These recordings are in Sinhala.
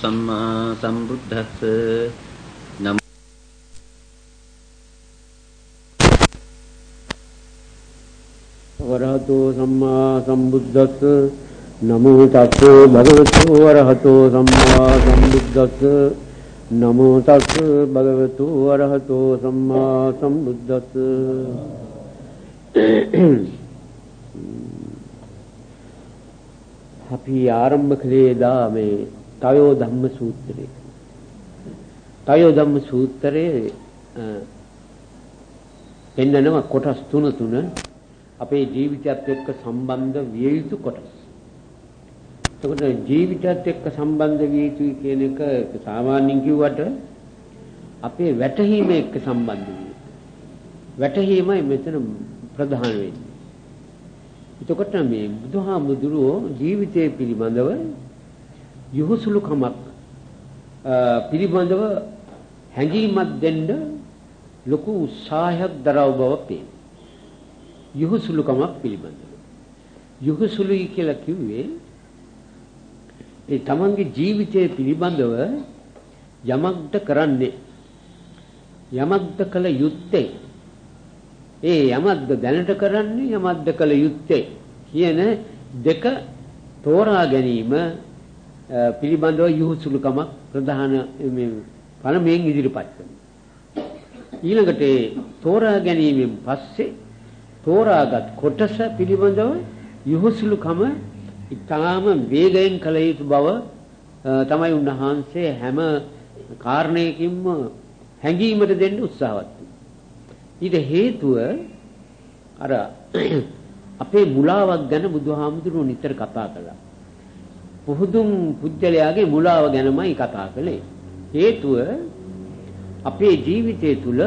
සම්මා සම්බුද්දස්ස. නම් වරහතෝ සම්මා සම්බුද්දස්ස. නමෝ තස්ස භගවතු වරහතෝ සම්මා සම්බුද්දස්ස. නමෝ තස්ස භගවතු වරහතෝ සම්මා සම්බුද්දස්ස. අපි ආරම්භ කළේ දා මේ තයෝ ධම්ම සූත්‍රය. තයෝ ධම්ම සූත්‍රයේ පෙන්නනවා කොටස් තුන තුන අපේ ජීවිතයත් එක්ක සම්බන්ධ විය යුතු කොටස්. එතකොට ජීවිතයත් එක්ක සම්බන්ධ විය යුතුයි කියන එක සාමාන්‍යයෙන් කිව්වට අපේ වැටහීම එක්ක සම්බන්ධ විය. වැටහීමයි මෙතන ප්‍රධාන වෙන්නේ. එතකොට මේ බුදුහාමුදුරුවෝ ජීවිතය පිළිබඳව යොහුසුලුකමක් පිළිබඳව හැඟීමක් දෙන්න ලොකු උත්සාහයක් දරව බව පේන. යොහුසුලුකමක් පිළිබඳව. යොහුසුලුයි කියලා කිව්වේ ඒ තමන්ගේ ජීවිතය පිළිබඳව යමක්ද කරන්නේ යමක්ද කළ යුත්තේ ඒ යමක්ද දැනට කරන්නේ යමක්ද කළ යුත්තේ කියන දෙක තෝරා ගැනීම පිළිබඳව යොහුසුලුකමක් ප්‍රධාන මේ පළමුවෙන් ඉදිරිපත් කරනවා. ඊළඟට තෝරා ගැනීමෙන් පස්සේ තෝරාගත් කොටස පිළිබඳව යොහුසුලුකම ඉතාම වේගයෙන් කළ යුතු බව තමයි උන්වහන්සේ හැම කාරණයකින්ම හැඟීමට දෙන්න උත්සාහවත් ඊට හේතුව අර අපේ මුලාවක් ගැන බුදුහාමුදුරුවෝ නිතර කතා කළා. පුහුදුන් පුජ්‍යලයාගේ මුලාව ගැනමයි කතා කළේ. හේතුව අපේ ජීවිතය තුල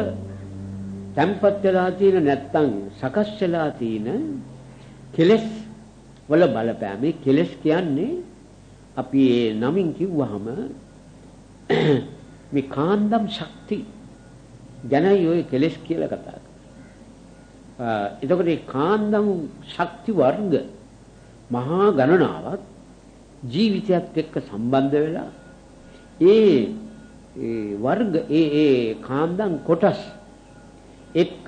තැම්පත් වෙලා තියෙන නැත්තම් සකස් වෙලා තියෙන කෙලෙස් වල බලපෑම. මේ කෙලෙස් කියන්නේ අපි ඒ නමින් කිව්වහම මේ කාන්දම් ශක්ති ගැනයි ඔය කෙලෙස් කියලා කතා කරන්නේ. එතකොට මේ කාන්දම් ශක්ති වර්ග මහා ගණනාවක් ජීවිතයත් එක්ක සම්බන්ධ වෙලා ඒ ඒ වර්ග ඒ ඒ කාන්දම් කොටස් එක්ක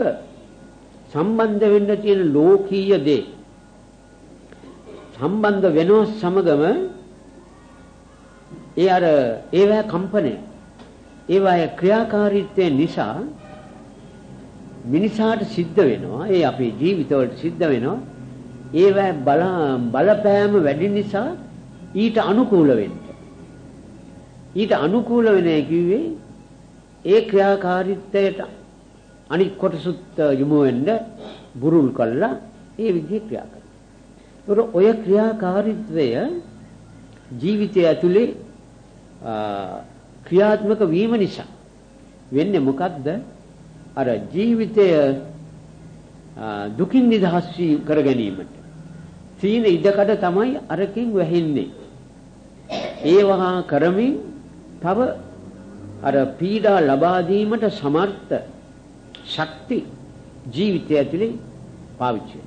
සම්බන්ධ වෙන්න තියෙන ලෝකීය දේ සම්බන්ධ වෙනව සමගම ඒ අර ඒවැ කම්පනය ඒවායේ ක්‍රියාකාරීත්වය නිසා මිනිසාට සිද්ධ වෙනවා ඒ අපේ ජීවිතවලට සිද්ධ වෙනවා. ඒවැ බල බලපෑම වැඩි නිසා ඊට අනුකූල වෙන්න. ඊට අනුකූල වෙන්නේ කිව්වේ ඒ ක්‍රියාකාරීත්වයට අනිත් කොටසුත් යොමු වෙන්න බුරුල් කළා ඒ විදිහේ ක්‍රියා කරනවා. ඔය ක්‍රියාකාරීත්වය ජීවිතය ඇතුලේ ක්‍රියාත්මක වීම නිසා වෙන්නේ මොකද්ද? අර ජීවිතය දුකින් නිදහස් වී කර ගැනීමට තීන ඉඩකඩ තමයි අරකින් වැහින්නේ. ඒවහා කරමින් තව අර පීඩා ලබා දීමට සමර්ථ ශක්ති ජීවිතය ඇතුලේ පාවිච්චි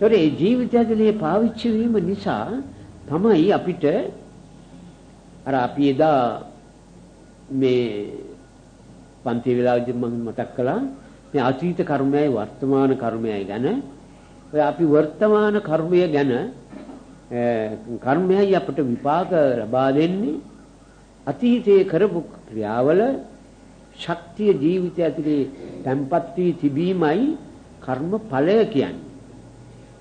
වෙනවා. ඒ ජීවිතය ඇතුලේ පාවිච්චි වීම නිසා තමයි අපිට අර අපි එදා මේ පන්ති වෙලාවදී මම මතක් කළා මේ අතීත කර්මයයි වර්තමාන කර්මයයි ගැන ඔය අපි වර්තමාන කර්මය ගැන කර්මයයි අපට විපාක ලබා දෙන්නේ අතීතයේ කරපු ක්‍රියාවල ශක්තිය ජීවිතය ඇතුලේ තැම්පත් වී තිබීමයි කර්ම ඵලය කියන්නේ.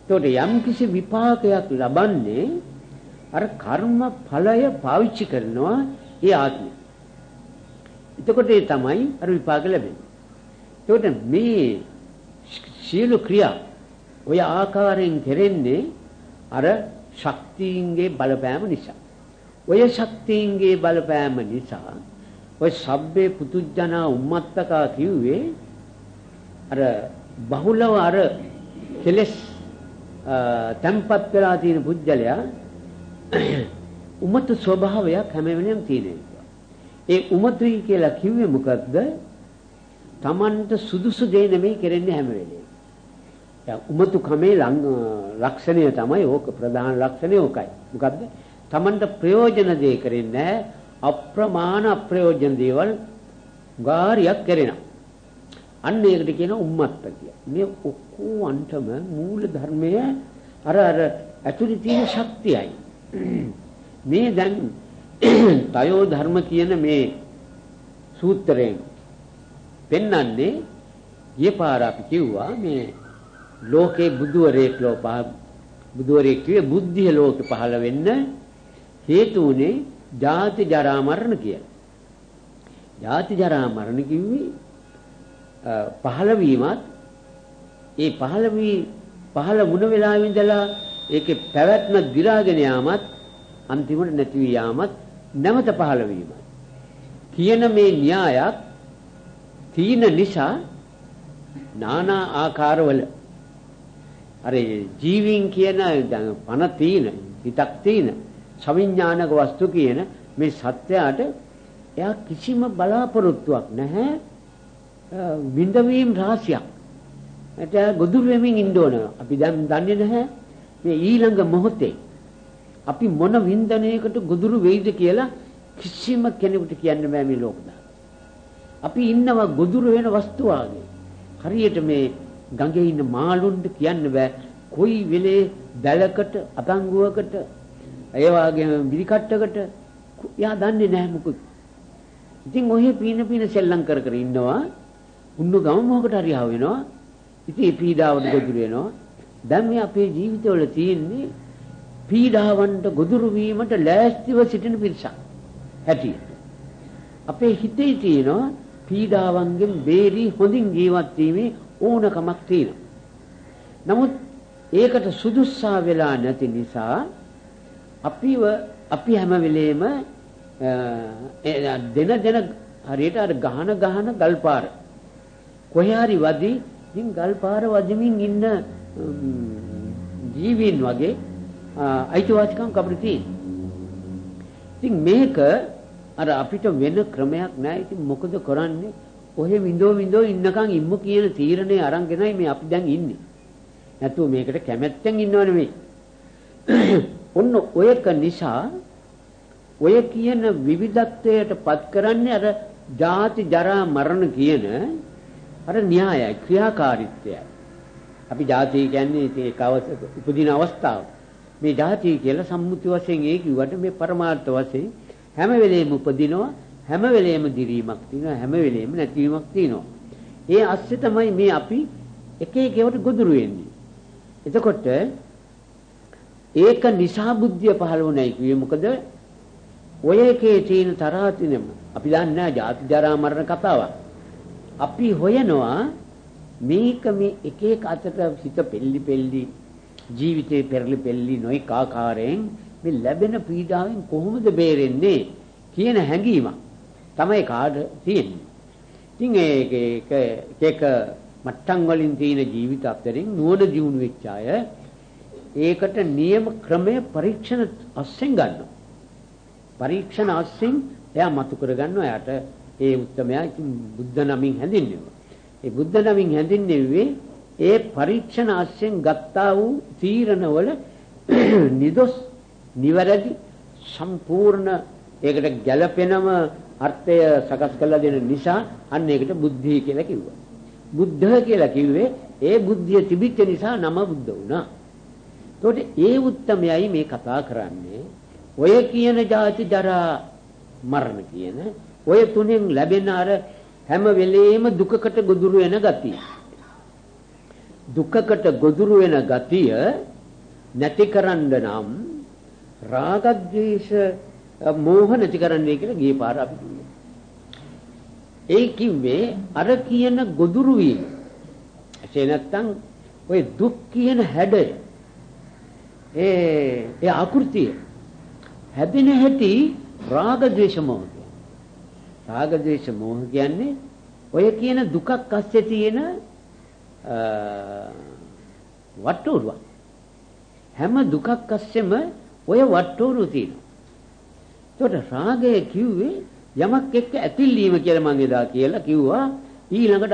එතකොට යම් කිසි විපාකයක් ලබන්නේ අර කර්ම ඵලය පාවිච්චි කරනවා ඒ ආත්මය. එතකොට ඒ තමයි අර විපාක ලැබෙන්නේ. එතකොට මේ සියලු ක්‍රියා ඔය ආකාරයෙන් කෙරෙන්නේ අර ශක්තියින්ගේ බලපෑම නිසා. ඔය ශක්තියින්ගේ බලපෑම නිසා ඔය සබ්බේ පුතුජනා උම්මත්තකා කිව්වේ අර බහුලව අර කෙලස් තැම්පත් වෙලා තියෙන පුජ්‍යලයා උමතු ස්වභාවයක් හැම වෙලෙම තියෙනවා. ඒ උමතුයි කියලා කිව්වේ මොකද්ද? Tamanට සුදුසු දේ නෙමෙයි කරන්නේ හැම වෙලේම. දැන් උමතු කමේ ලක්ෂණය තමයි ඕක ප්‍රධාන ලක්ෂණය ඕකයි. මොකද්ද? Tamanට ප්‍රයෝජන දේ කරන්නේ අප්‍රමාණ අප්‍රයෝජන දේවල් ගාරියක් කරනවා. අන්න ඒකට කියන උම්මත්ත කිය. මේ ඔක්කොන්ටම මූල ධර්මය අර අර ඇතුලේ තියෙන ශක්තියයි. මේ දැන් තයෝ ධර්ම කියන මේ සූත්‍රයෙන් පෙන්වන්නේ ගිය පාර අපි කිව්වා මේ ලෝකේ බුදුවරයෙක් ලෝපහ බුදුවරයෙක් කිව්වේ බුද්ධිය ලෝකේ පහළ වෙන්න හේතු උනේ ජාති ජරා මරණ කියලා. ජාති ජරා මරණ කිව්වේ පහළ වීමත් ඒ පහළ වී පහළ වුණ වෙලාවෙ ඉඳලා ඒකේ පැවැත්ම දි รา ගෙන යාමත් අන්තිමට නැති වී යාමත් නැවත පහළ වීමත් කියන මේ න්‍යායක් තීන නිසා নানা ආකාරවල අර ජීවීන් කියන දැන් පන තීන හිතක් තීන සවිඥානික වස්තු කියන මේ සත්‍යයට එයා කිසිම බලාපොරොත්තුවක් නැහැ. විඳවීම් රාශියක්. එතන ගොදුරු වෙමින් ඉන්න ඕන. අපි දැන් දන්නේ නැහැ මේ ඊළඟ මොහොතේ අපි මොන වින්දනයකට ගොදුරු වෙයිද කියලා කිසිම කෙනෙකුට කියන්න බෑ මේ ලෝකෙදා අපි ඉන්නවා ගොදුරු වෙන වස්තු හරියට මේ ගඟේ ඉන්න මාළුන්ට කියන්න බෑ කොයි වෙලේ දැලකට අතංගුවකට ඒ වගේම බිරිකට්ටකට යා දන්නේ නැහැ මොකද. ඉතින් ඔහේ පීන පීන සෙල්ලම් කර කර ඉන්නවා. උන්නු ගම මොහකට හරි ආව වෙනවා. ඉතින් ඒ පීඩාවට ගොදුරු වෙනවා. දැන් මේ අපේ ජීවිතවල තියෙන්නේ පීඩාවන්ට ගොදුරු වීමට ලෑස්තිව සිටින පිරිසක්. හැටියට. අපේ හිතේ තියෙනවා පීඩාවන්ගෙන් බේරී හොඳින් ජීවත් වීමේ ඕනකමක් තියෙනවා. නමුත් ඒකට සුදුස්සා වෙලා නැති නිසා අපිව අපි හැම වෙලේම දෙන දෙන හරියට අර ගහන ගහන ගල්පාර කොහේ හරි වදී ඉතින් ගල්පාර වදිමින් ඉන්න ජීවීන් වගේ අයිතිවාසිකම් අපිට තියෙනවා. ඉතින් මේක අර අපිට වෙන ක්‍රමයක් නැහැ. ඉතින් මොකද කරන්නේ? ඔහෙ විඳෝ විඳෝ ඉන්නකන් ඉම්මු කියන තීරණය අරන්ගෙනයි මේ අපි දැන් ඉන්නේ. නැතුව මේකට කැමැත්තෙන් ඉන්නව නෙමෙයි. ඔන්න ඔයක නිසා ඔය කියන විවිධත්වයට පත් කරන්නේ අර ජාති ජරා මරණ කියන අර න්‍යායයි ක්‍රියාකාරීත්වයයි. අපි ජාති කියන්නේ ඒක අවස්ථ උපදින අවස්ථාව. මේ ජාති කියලා සම්මුති වශයෙන් ඒ කිව්වට මේ පරමාර්ථ වශයෙන් හැම වෙලෙම උපදිනවා හැම වෙලෙම දිරීමක් තියෙනවා හැම වෙලෙම නැතිවීමක් තියෙනවා. ඒ ඇස්සේ තමයි මේ අපි එක එක ඒවාට ගොදුරු වෙන්නේ. එතකොට ඒක නිසා බුද්ධිය පහළ වුණයි කියේ මොකද ඔය එකේ තියෙන තරහතිනෙම අපි දන්නේ නැහැ ජාති ජරා මරණ කතාවක්. අපි හොයනවා මේක මේ එක එක අතට හිත පෙල්ලි පෙල්ලි ජීවිතේ පෙරලි පෙල්ලි නොයි කාකාරයෙන් මේ ලැබෙන පීඩාවෙන් කොහොමද බේරෙන්නේ කියන හැඟීමක් තමයි කාඩ තියෙන්නේ. ඉතින් ඒක ඒක එක මට්ටම් වලින් තියෙන ජීවිත අතරින් නුවණ දියුණු වෙච්ච අය ඒකට නියම ක්‍රමය පරීක්ෂණ අස්සෙන් ගන්නවා. පරීක්ෂණ අස්සෙන් එයා මතු කරගන්නවා. එයාට ඒ උත්තරමයා ඉතින් බුද්ධ නමින් හැඳින්වෙනවා. ඒ බුද්ධ නමින් හැඳින්වෙන්නේ ඒ පරීක්ෂණ අස්සෙන් ගත්තා වූ තීරණවල නිදොස් නිවැරදි සම්පූර්ණ ඒකට ගැළපෙනම අර්ථය සකස් කරලා දෙන නිසා අන්න ඒකට බුද්ධි කියලා කිව්වා. බුද්ධ කියලා කිව්වේ ඒ බුද්ධිය තිබිච්ච නිසා නම බුද්ධ වුණා. ඒකට ඒ උත්තමයයි මේ කතා කරන්නේ ඔය කියන ජාති ජරා මරණ කියන ඔය තුනෙන් ලැබෙන අර හැම වෙලේම දුකකට ගොදුරු වෙන ගතිය. දුකකට ගොදුරු වෙන ගතිය නැතිකරන්න නම් රාග ద్వේෂ මෝහ නැති කරන්නේ කියලා ගියේ පාර අපි කිව්වා. ඒ කිව්වේ අර කියන ගොදුරු වීම. එසේ නැත්තම් ඔය දුක් කියන හැඩය. ඒ ඒ ආකෘතිය. හැදෙන හැටි රාග ද්වේෂ මොහ රාග ද්වේෂ මොහ කියන්නේ ඔය කියන දුකක් අස්සේ තියෙන වට්ටෝරුවක්. හැම දුකක් අස්සෙම ඔය වට්ටෝරුව තියෙනවා. එතකොට රාගය කිව්වේ යමක් එක්ක ඇතිල්ලීම කියලා මම එදා කියලා කිව්වා. ඊළඟට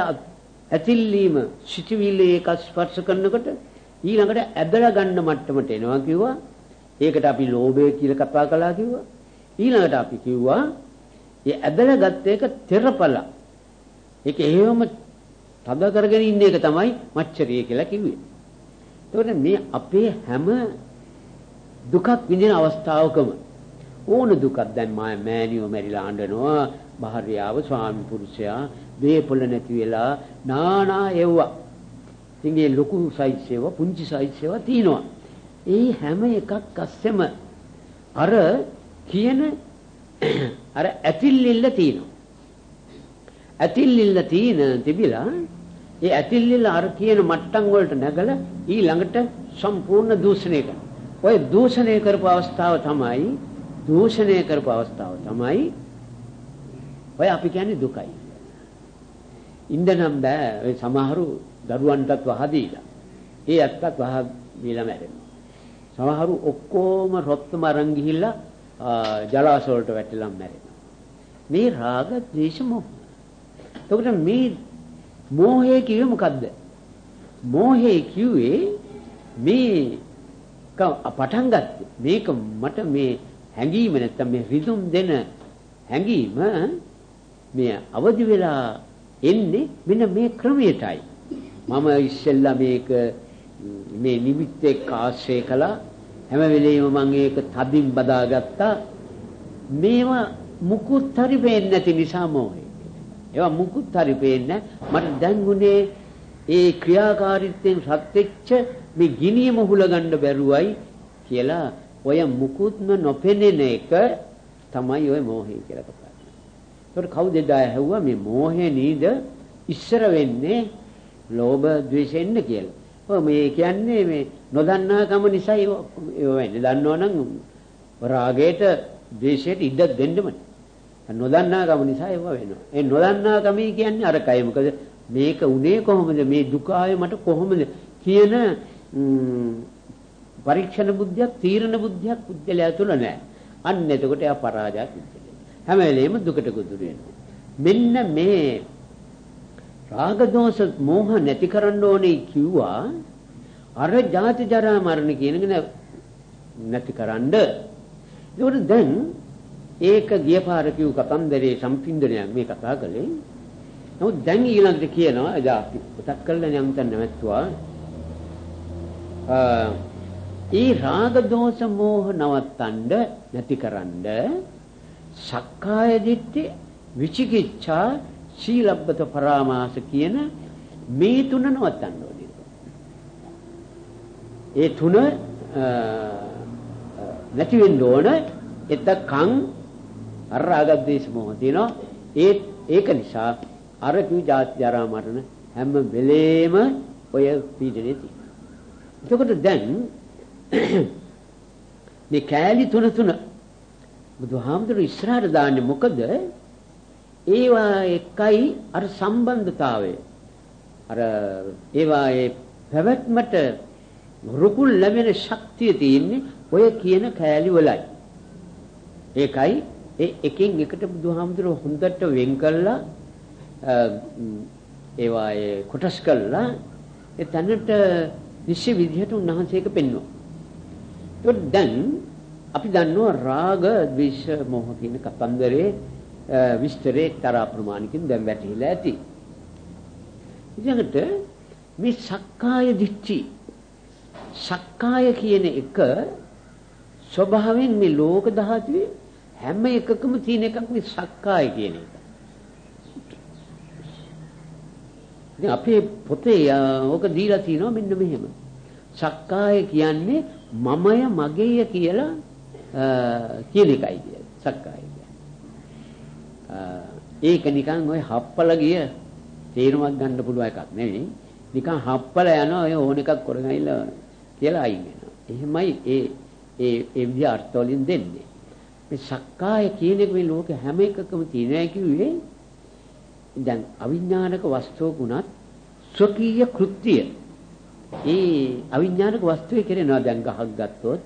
ඇතිල්ලීම සිටිවිල්ලේ එක ස්පර්ශ කරනකොට ඊළඟට ඇදලා ගන්න මට්ටමට එනවා කිව්වා. ඒකට අපි ලෝභය කියලා කතා කළා කිව්වා. ඊළඟට අපි කිව්වා ඒ ඇදලා ගත්ත එක තෙරපල. ඒක එහෙම තද කරගෙන ඉන්න එක තමයි මච්චරිය කියලා කිව්වේ. එතකොට මේ අපේ හැම දුකක් විඳින අවස්ථාවකම ඕන දුකක් දැන් මා මෑණියෝ මැරිලා අඬනවා. භාර්යාව ස්වාමි පුරුෂයා වේපොළ නැති වෙලා නානා එව්වා ඉතින් ඒ ලොකු සයිස් ඒවා පුංචි සයිස් ඒවා තියෙනවා. ඒ හැම එකක් අස්සෙම අර කියන අර ඇතිල්ලිල්ල තියෙනවා. ඇතිල්ලිල්ල තියෙන තිබිලා ඒ ඇතිල්ලිල්ල අර කියන මට්ටම් වලට නැගලා ඊළඟට සම්පූර්ණ දූෂණය කරනවා. ඔය දූෂණය කරපු අවස්ථාව තමයි දූෂණය කරපු අවස්ථාව තමයි ඔය අපි කියන්නේ දුකයි. ඉන්දනම් බෑ ඔය සමහරු දරුවන්ටත් වහ දීලා. ඒ ඇත්තත් වහ දීලා මැරෙනවා. සමහරු ඔක්කොම රොත්තම අරන් ගිහිල්ලා ජලාශ වලට වැටිලා මැරෙනවා. මේ රාග ද්වේෂ මොහ. එතකොට මේ මෝහය කිව්වේ මොකද්ද? මෝහය කිව්වේ මේ පටන් ගත්තේ මේක මට මේ හැඟීම නැත්තම් මේ රිදුම් දෙන හැඟීම මේ අවදි වෙලා එන්නේ මෙන්න මේ ක්‍රමයටයි. මම ඉස්සෙල්ලා මේක මේ නිමිත්ත එක්ක ආශ්‍රය කළා. හැම වෙලෙම මම ඒක තදින් බදාගත්තා. මේවා මුකුත් හරි පේන්නේ නැති නිසා මොහේ ඒවා මුකුත් හරි පේන්නේ මට දැන් උනේ ඒ ක්‍රියාකාරීත්වයෙන් රත් වෙච්ච මේ ගිනියම හුලගන්න බැරුවයි කියලා ඔය මුකුත්ම නොපෙනෙන එක තමයි ඔය මෝහය කියලා කතා කරන්නේ. ඒකට කවුද එදා ඇහුවා මේ මෝහය නීද ඉස්සර වෙන්නේ ලෝභ ද්වේෂෙන්න කියලා. ඔය මේ කියන්නේ මේ නොදන්නාකම නිසා ඒව වෙන්නේ. දන්නවනම් රාගයට ද්වේෂයට ඉඩ දෙන්නමයි. නොදන්නාකම නිසා ඒව වෙනවා. ඒ නොදන්නාකම කියන්නේ අරකයි. මොකද මේක උනේ කොහොමද? මේ දුක ආවේ මට කොහොමද කියන පරීක්ෂණ බුද්ධියක් තීරණ බුද්ධියක් පුද්ගලයා තුල නැහැ. අන්න එතකොට එයා පරාජය පුද්ගලයා. හැම වෙලෙම දුකට ගොදුරු වෙනවා. මෙන්න මේ රාග දෝෂ මෝහ නැති කරන්න ඕනේ කිව්වා අර ජාති ජරා මරණ කියන නැතිකරන්න. ඒකට දැන් ඒක ගියපාර කිව් කතන්දරේ සම්පින්දනයක් මේ කතා කළේ. නමුත් දැන් ඊළඟට කියනවා එදා අපි පුතක් කළා නම් දැන් නැවතුවා. ඒ රාග දෝෂ මෝහ නවත්තන්න නැතිකරන්න සක්කාය දිට්ඨි විචිකිච්ඡා සීලබ්බත පරාමාස කියන මේ තුන නවත්තන්න ඕනේ. ඒ තුන නැති වෙන්න ඕන එතකන් අර රාග දේශ මොහ තියෙනවා ඒ ඒක නිසා අර කිව් ජාති ජරා මරණ හැම වෙලේම ඔය පීඩනේ තියෙනවා. එතකොට දැන් මේ කෑලි තුන තුන බුදුහාමුදුරු ඉස්සරහට දාන්නේ මොකද? ඒවා එකයි අර සම්බන්ධතාවය. අර ඒවායේ පැවැත්මට රුකුල් ලැබෙන ශක්තිය තියෙන්නේ ඔය කියන කෑලි වලයි. ඒකයි ඒ එකින් එකට බුදුහාමුදුරු හොඳට වෙන් කළා ඒවායේ කොටස් කළා ඒ තැනට නිශ්චය විදිහට උන්වහන්සේක පෙන්වනවා. ඒත් දැන් අපි දන්නවා රාග ද්වේෂ මොහ කියන කතන්දරේ විස්තරේ තරා ප්‍රමාණිකින් දැන් වැටහිලා ඇති. ඊළඟට මේ සක්කාය දිට්ඨි සක්කාය කියන එක ස්වභාවයෙන් මේ ලෝක ධාතුවේ හැම එකකම තියෙන එකක් මේ සක්කාය කියන එක. ඉතින් අපේ පොතේ ඕක දීලා තිනවා මෙන්න මෙහෙම. සක්කාය කියන්නේ මමය මගේය කියලා කියන එකයි කියන්නේ සක්කාය කියන්නේ. ඒක නිකන් ওই හප්පල ගිය තේරුමක් ගන්න පුළුවන් එකක් නෙවෙයි. නිකන් හප්පල යනවා ඔය ඕන එකක් කරගයිලා කියලා අයින් වෙනවා. එහෙමයි ඒ ඒ ඒ විදිහ අර්ථ වලින් දෙන්නේ. මේ සක්කාය කියන එක මේ ලෝකෙ හැම එකකම තියෙනවා කිව්වේ දැන් අවිඥානික වස්තුවකුණත් ස්වකීය කෘත්‍ය ඒ අවිඥානික වස්තුවේ කෙරෙනවා දැන් ගහක් ගත්තොත්.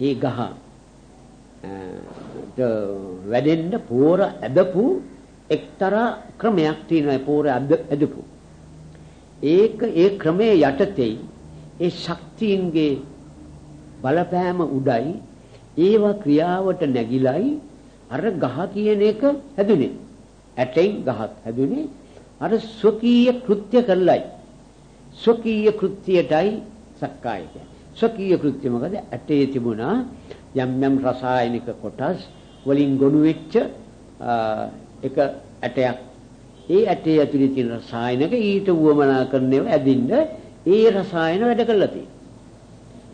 ඒ ගහ වැඩෙන්න පෝර ඇදපු එක්තරා ක්‍රමයක් තියෙනවා පෝර ඇදපු. ඒක ඒ ක්‍රමයේ යටතේ ඒ ශක්තියින්ගේ බලපෑම උඩයි ඒව ක්‍රියාවට නැగిලයි අර ගහ කියන එක හැදුනේ. ඇටෙන් ගහක් හැදුනේ. අර ස්වකීය කෘත්‍ය කරලයි. ස්වකීය කෘත්‍යයටයි සක්කාය කියන්නේ ස්වකීය කෘත්‍ය මොකද ඇටේ තිබුණා යම් යම් රසායනික කොටස් වලින් ගොනු වෙච්ච එක ඇටයක් ඒ ඇටේ ඇතුලේ තියෙන රසායනික ඊට උවමනා කරනව ඇදින්න ඒ රසායන වැඩ කරලා තියෙනවා.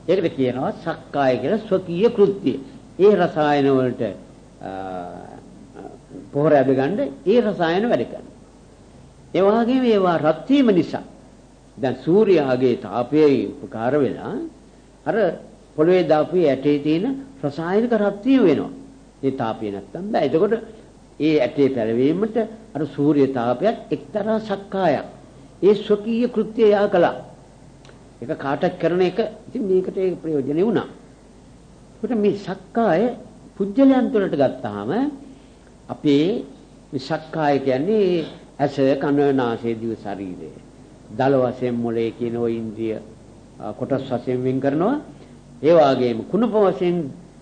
ඒකට කියනවා සක්කාය කියලා ස්වකීය කෘත්‍ය. ඒ රසායන වලට පොහොර ඇදගන්න ඒ රසායන වැඩ කරනවා. ඒ වගේම ඒවා රත් වීම නිසා දැන් සූර්යාගේ තාපයේ උපකාර වෙලා අර පොළවේ දාපු ඇටේ තියෙන රසායනික රත් වීම වෙනවා. ඒ තාපය නැත්තම් බෑ. එතකොට ඒ ඇටේ පැලවීමට අර සූර්ය තාපයත් එක්තරා සක්කායක්. ඒ ස්වකීය කෘත්‍යය යා කළා. ඒක කාටත් කරන එක ඉතින් මේකට ඒක ප්‍රයෝජනෙ වුණා. ඒකට මේ සක්කාය පුජ්‍යලයන් තුළට ගත්තාම අපේ මේ සක්කාය කියන්නේ ඇස කන නාසය දිව ශරීරය. දල වශයෙන් මොලේ කියන ওই ඉන්ද්‍රිය කොටස් වශයෙන් වෙන් කරනවා. ඒ වගේම කුණප වශයෙන්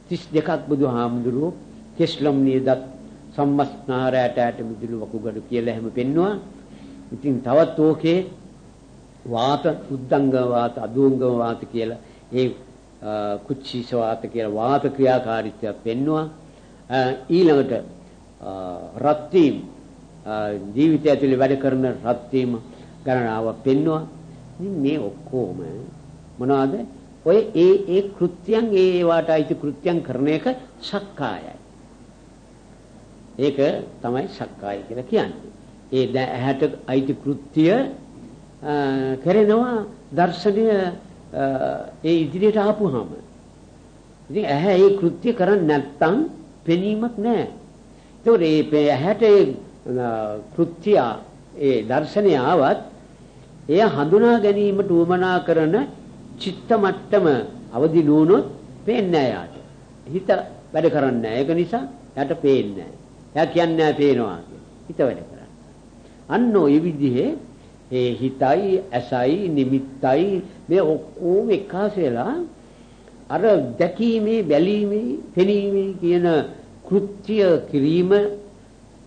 32ක් බුදුහාමුදුරුවෝ කෙස්ලම් නියදත් සම්මස්නාරයට ඇට මිදුළු වකුගඩු කියලා එහෙම පෙන්නවා. ඉතින් තවත් ඕකේ වාත උද්දංග වාත අදුංග වාත කියලා ඒ කුච්චීස වාත කියලා වාත ක්‍රියාකාරීත්වය පෙන්නවා. ඊළඟට රත් වීම ජීවිතය ඇතුලේ වැඩ කරන රත් වීම ගණනාවක් පෙන්නවා. ඉතින් මේ ඔක්කොම මොනවද? ඔය ඒ ඒ කෘත්‍යයන් ඒ ඒවට අයිති කෘත්‍යයන් කරන එක සක්කායයි. ඒක තමයි සක්කාය කියලා කියන්නේ. ඒ දැන් ඇහැට අයිති කෘත්‍ය කරනවා දර්ශනය ඒ ඉදිරියට ආපුහම. ඉතින් ඇහැ ඒ කෘත්‍ය කරන්නේ නැත්තම් පෙනීමක් නැහැ. ඒතකොට මේ ඇහැට ඒ කෘත්‍ය ඒ දර්ශනය ආවත් එය හඳුනා ගැනීමට උවමනා කරන චිත්ත මට්ටම අවදි නුනොත් පේන්නේ යාට. හිත වැඩ කරන්නේ ඒක නිසා යාට පේන්නේ එයා කියන්නේ පේනවා හිත වැඩ කරන්නේ. අන්න ඔය විදිහේ ඒ හිතයි ඇසයි නිමිත්තයි මේ ඔක්කොම එකහස වෙලා අර දැකීමේ බැලීමේ පෙනීමේ කියන කෘත්‍ය කිරීම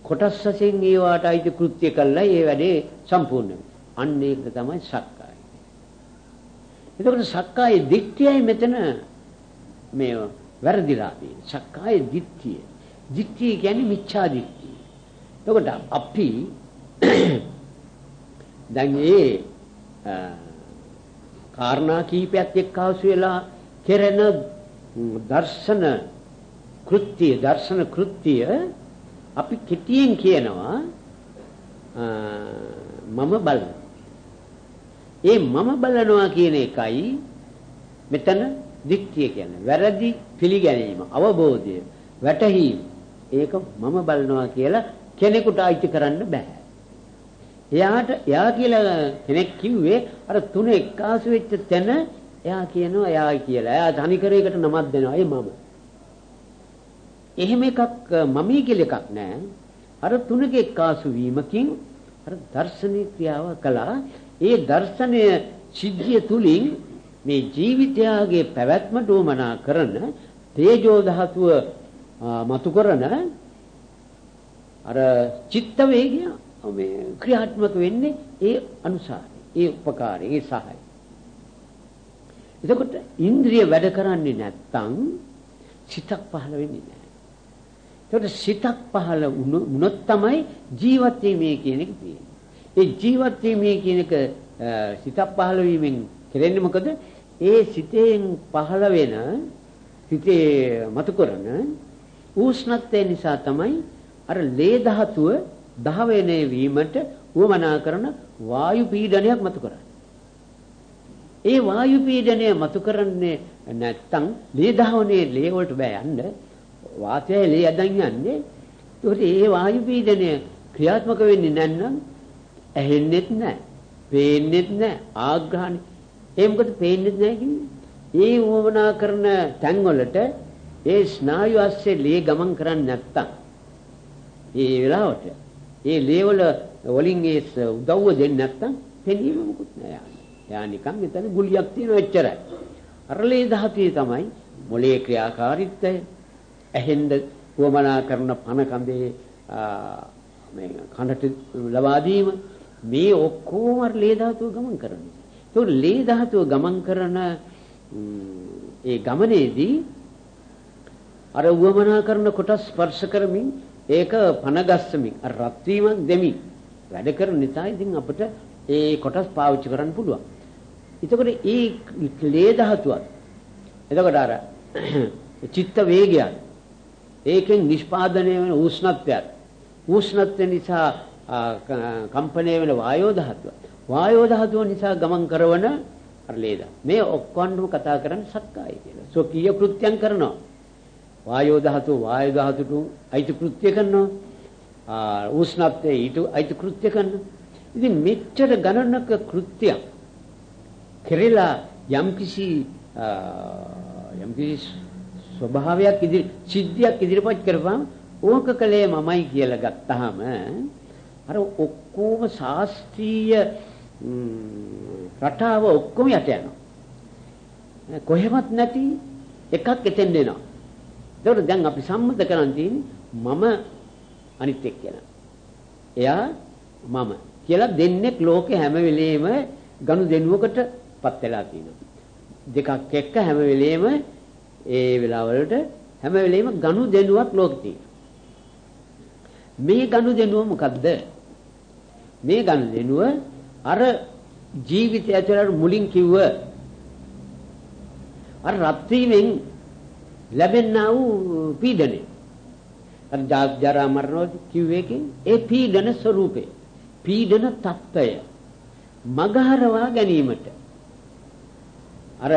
කොටස් වශයෙන් ඒවාට අයිති කෘත්‍ය කළා. ඒ වැඩේ සම්පූර්ණ අන්න ඒක තමයි සක්කාය. එතකොට සක්කාය දිට්ඨියයි මෙතන මේ වැරදිලා තියෙන්නේ. සක්කාය දිට්ඨිය. දිට්ඨිය කියන්නේ මිච්ඡා දිට්ඨිය. එතකොට අපි දැන් ඒ කාරණා කීපයක් එක්කවසු වෙලා කෙරෙන දර්ශන කෘත්‍ය දර්ශන කෘත්‍ය අපි කෙටියෙන් කියනවා මම බලනවා ඒ මම බලනවා කියන එකයි මෙතන දික්තිය කියන්නේ වැරදි පිළිගැනීම අවබෝධය වැටහීම ඒක මම බලනවා කියලා කෙනෙකුට අයිති කරන්න බෑ එයාට එයා කියලා කෙනෙක් කිව්වේ අර තුන එක්කාසු වෙච්ච තැන එයා කියනවා එයායි කියලා. එයා තනිකරයකට නමක් දෙනවා. ඒ මම. එහෙම එකක් මමී කියලා එකක් නෑ. අර තුනක එක්කාසු වීමකින් අර දර්ශනීය ක්‍රියාව කළා. ඒ දර්ශනය සිද්ධිය තුලින් මේ ජීවිතයගේ පැවැත්මට උමනා කරන තේජෝ ධාතුව මතු කරන අර චිත්ත වේගය මේ ක්‍රියාත්මක වෙන්නේ ඒ අනුසාරයි. ඒ උපකාරය, ඒ සහාය. එතකොට ඉන්ද්‍රිය වැඩ කරන්නේ නැත්තම් සිතක් පහළ වෙන්නේ නැහැ. එතකොට සිතක් පහළ වුණොත් තමයි ජීවත් වීමේ කියන එක තියෙන්නේ. ඒ ජීවත් වීමේ කියන එක සිතක් පහළ වීමෙන් කෙරෙන්නේ මොකද? ඒ සිතෙන් පහළ වෙන සිතේ මතු කරන උෂ්ණත්වය නිසා තමයි අර ලේ ධාතුව දහවේනේ වීමට උවමනා කරන වායු පීඩනයක් මතු කරන්නේ. ඒ වායු පීඩනය මතු කරන්නේ නැත්තම් ලේ දහවනේ ලේ වලට බෑ යන්න. වාතයයි ලේ අදන් යන්නේ. ඒකට ඒ වායු පීඩනය ක්‍රියාත්මක වෙන්නේ නැත්නම් ඇහෙන්නෙත් නැහැ. පේන්නෙත් නැහැ. ආග්‍රහණි. ඒ මොකද පේන්නෙත් නැහැ කියන්නේ? ඒ වමනා කරන තැන් වලට ඒ ස්නායු ASCII ලේ ගමන් කරන්නේ නැත්තම් ඒ වෙලාවට ඒ ලේ වල වලින් ඒ උදව්ව දෙන්නේ නැත්තම් පෙනීම මොකුත් නෑ යා නිකන් මෙතන ගුලියක් තියෙන එච්චරයි අර ලේ දහතිය තමයි මොලේ ක්‍රියාකාරීත්වය ඇහෙන්ද වමනා කරන පන කඳේ මේ කනට ලබා දීම මේ ඔක්කොම ලේ ධාතුව ගමන් කරන්නේ. ඒක ලේ ධාතුව ගමන් කරන ඒ ගමනේදී අර උවමනා කරන කොටස් ස්පර්ශ කරමින් ඒක පනගස්සමින් අර රත් වීමක් දෙමින් වැඩ කරන නිසා ඉතින් අපිට ඒ කොටස් පාවිච්චි කරන්න පුළුවන්. එතකොට ඒ ලේ ධාතුවත් එතකොට අර චිත්ත වේගයත් ඒකෙන් නිෂ්පාදනය වෙන උෂ්ණත්වයත් උෂ්ණත්වය නිසා කම්පණය වෙන වායෝ ධාතුව වායෝ ධාතුව නිසා ගමන් කරන අර ලේද. මේ ඔක්කොන්ම කතා කරන්නේ සක්කාය කියලා. සොකීය කෘත්‍යයන් කරනවා. වායෝ ධාතුව වායු ධාතුට අයිති කෘත්‍ය කරනවා. ආ උෂ්ණත්වයේ ඊට අයිති කෘත්‍ය කරනවා. ඉතින් මෙච්චර ගණනක කෘත්‍යයක් කෙරෙලා යම්කිසි යම්කිසි ස්වභාවයක් ඉදිරි සිද්ධියක් ඉදිරිපත් කරපම් ඕක කලේ මමයි කියලා ගත්තාම අර ඔක්කොම ශාස්ත්‍රීය රටාව ඔක්කොම යට යනවා. කොහෙවත් නැති එකක් එතෙන් දෙනවා. ඒකට දැන් අපි සම්මත කරන් තියෙන්නේ මම අනිත් එක්කෙනා. එයා මම කියලා දෙන්නෙක් ලෝකේ හැම වෙලෙම ගනු දෙනුවකටපත් වෙලා තියෙනවා. දෙකක් එක්ක හැම වෙලෙම ඒ වෙලාවලට හැම වෙලෙම ගනු දෙනුවක් ලෝකේ තියෙනවා. මේ ගනු දෙනුව මොකද්ද? මේ ගන්න දෙනුව අර ජීවිතය ඇතුළට මුලින් කිව්ව අර රත් වීමෙන් ලැබෙනා වූ පීඩනය. අර ජරා මරණ කිව්වේකින් ඒ පීඩන ස්වરૂපය පීඩන తত্ত্বය මගහරවා ගැනීමට. අර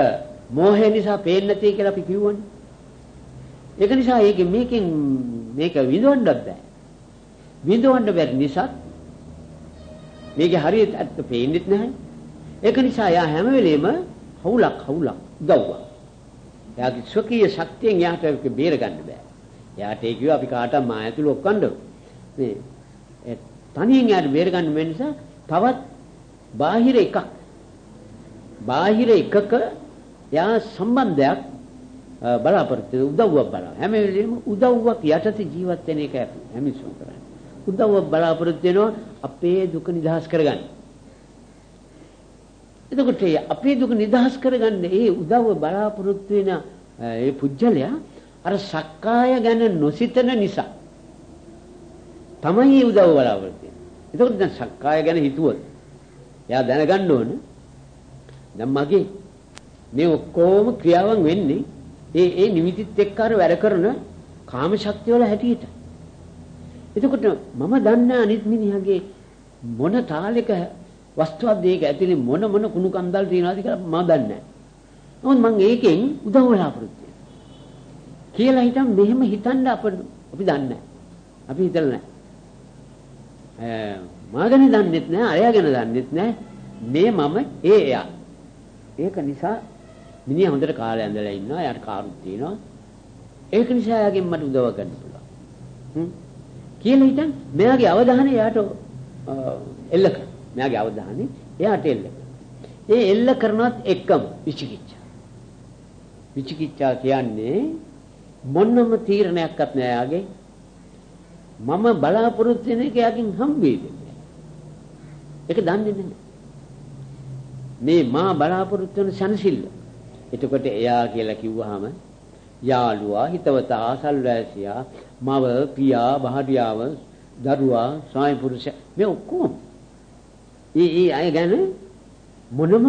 මෝහය නිසා පේන්නේ නැති කියලා අපි කිව්වනේ. ඒක නිසා මේකෙන් මේකෙන් මේක විඳවන්නත් බෑ. විඳවන්න බැරි නිසා මේකේ හරියට ඇත්ත පේන්නේත් නැහැ. ඒක නිසා යා හැම වෙලෙම හවුලක් හවුලක් උදව්වක්. එයාගේ ස්වකීය ශක්තියෙන් යාට ඒක බේර ගන්න බෑ. යාට ඒ කිව්වා අපි කාටවත් මා ඇතුළු ඔක්කොන්ද මේ තනියෙන් යාට බේර ගන්න මේ නිසා තවත් බාහිර එකක් බාහිර එකක යා සම්බන්ධයක් බලාපොරොත්තු උදව්වක් බලා හැම වෙලෙම උදව්වක් යටතේ ජීවත් වෙන එක හැමිසුම් කරන්නේ උදව්ව බලාපොරොත්තු වෙනවා අපේ දුක නිදහස් කරගන්න. එතකොට අපේ දුක නිදහස් කරගන්න ඒ උදව්ව බලාපොරොත්තු වෙන ඒ පුජ්‍යලයා අර සක්කාය ගැන නොසිතන නිසා තමයි උදව්ව බලාපොරොත්තු වෙන්නේ. එතකොට දැන් සක්කාය ගැන හිතුවොත් එයා දැනගන්න ඕන දැන් මගේ මේ ඔක්කොම ක්‍රියාවන් වෙන්නේ ඒ ඒ නිමිතිත් එක්ක අර වැඩ කරන කාම ශක්තිය වල හැටියට. එතකොට මම දන්නේ අනිත් මිනිහගේ මොන තාලෙක වස්තුවක්ද ඒක ඇතුලේ මොන මොන කුණු කන්දල් තියනවාද කියලා මම දන්නේ නැහැ. නමුත් මම ඒකෙන් උදව් බලාපොරොත්තු කියලා හිතන් මෙහෙම හිතන්න අප අපි දන්නේ නැහැ. අපි හිතලා නැහැ. ඈ මාගෙන දන්නෙත් නැහැ, අරයාගෙන දන්නෙත් නැහැ. මේ මම ඒ එයා. ඒක නිසා මිනිහා හොඳට කාලය ඇඳලා ඉන්නවා. එයාට කාරුත් තියෙනවා. ඒක නිසා එයාගෙන් මට උදව් ගන්න පුළුවන්. හ්ම් කියලා හිතන් මෙයාගේ අවධානය එයාට එල්ල කර. මෙයාගේ අවධානය එයාට එල්ල ඒ එල්ල කරනවත් එක්කම විචිකිච්ඡා. විචිකිච්ඡා කියන්නේ මොනම තීරණයක්වත් නෑ යාගේ. මම බලාපොරොත්තු වෙන එක යකින් හම්බෙයිද? ඒක දන්නේ නැහැ. මේ මා බලාපොරොත්තු වෙන සනසිල්ල. එතකොට එයා කියලා කිව්වහම යාළුවා හිතවතා සල්වැසියා මව පියා භාර්යාව දරුවා ස්වාමි පුරුෂ මේ ඔක්කොම ඒ ඒ අය ගැන මොනම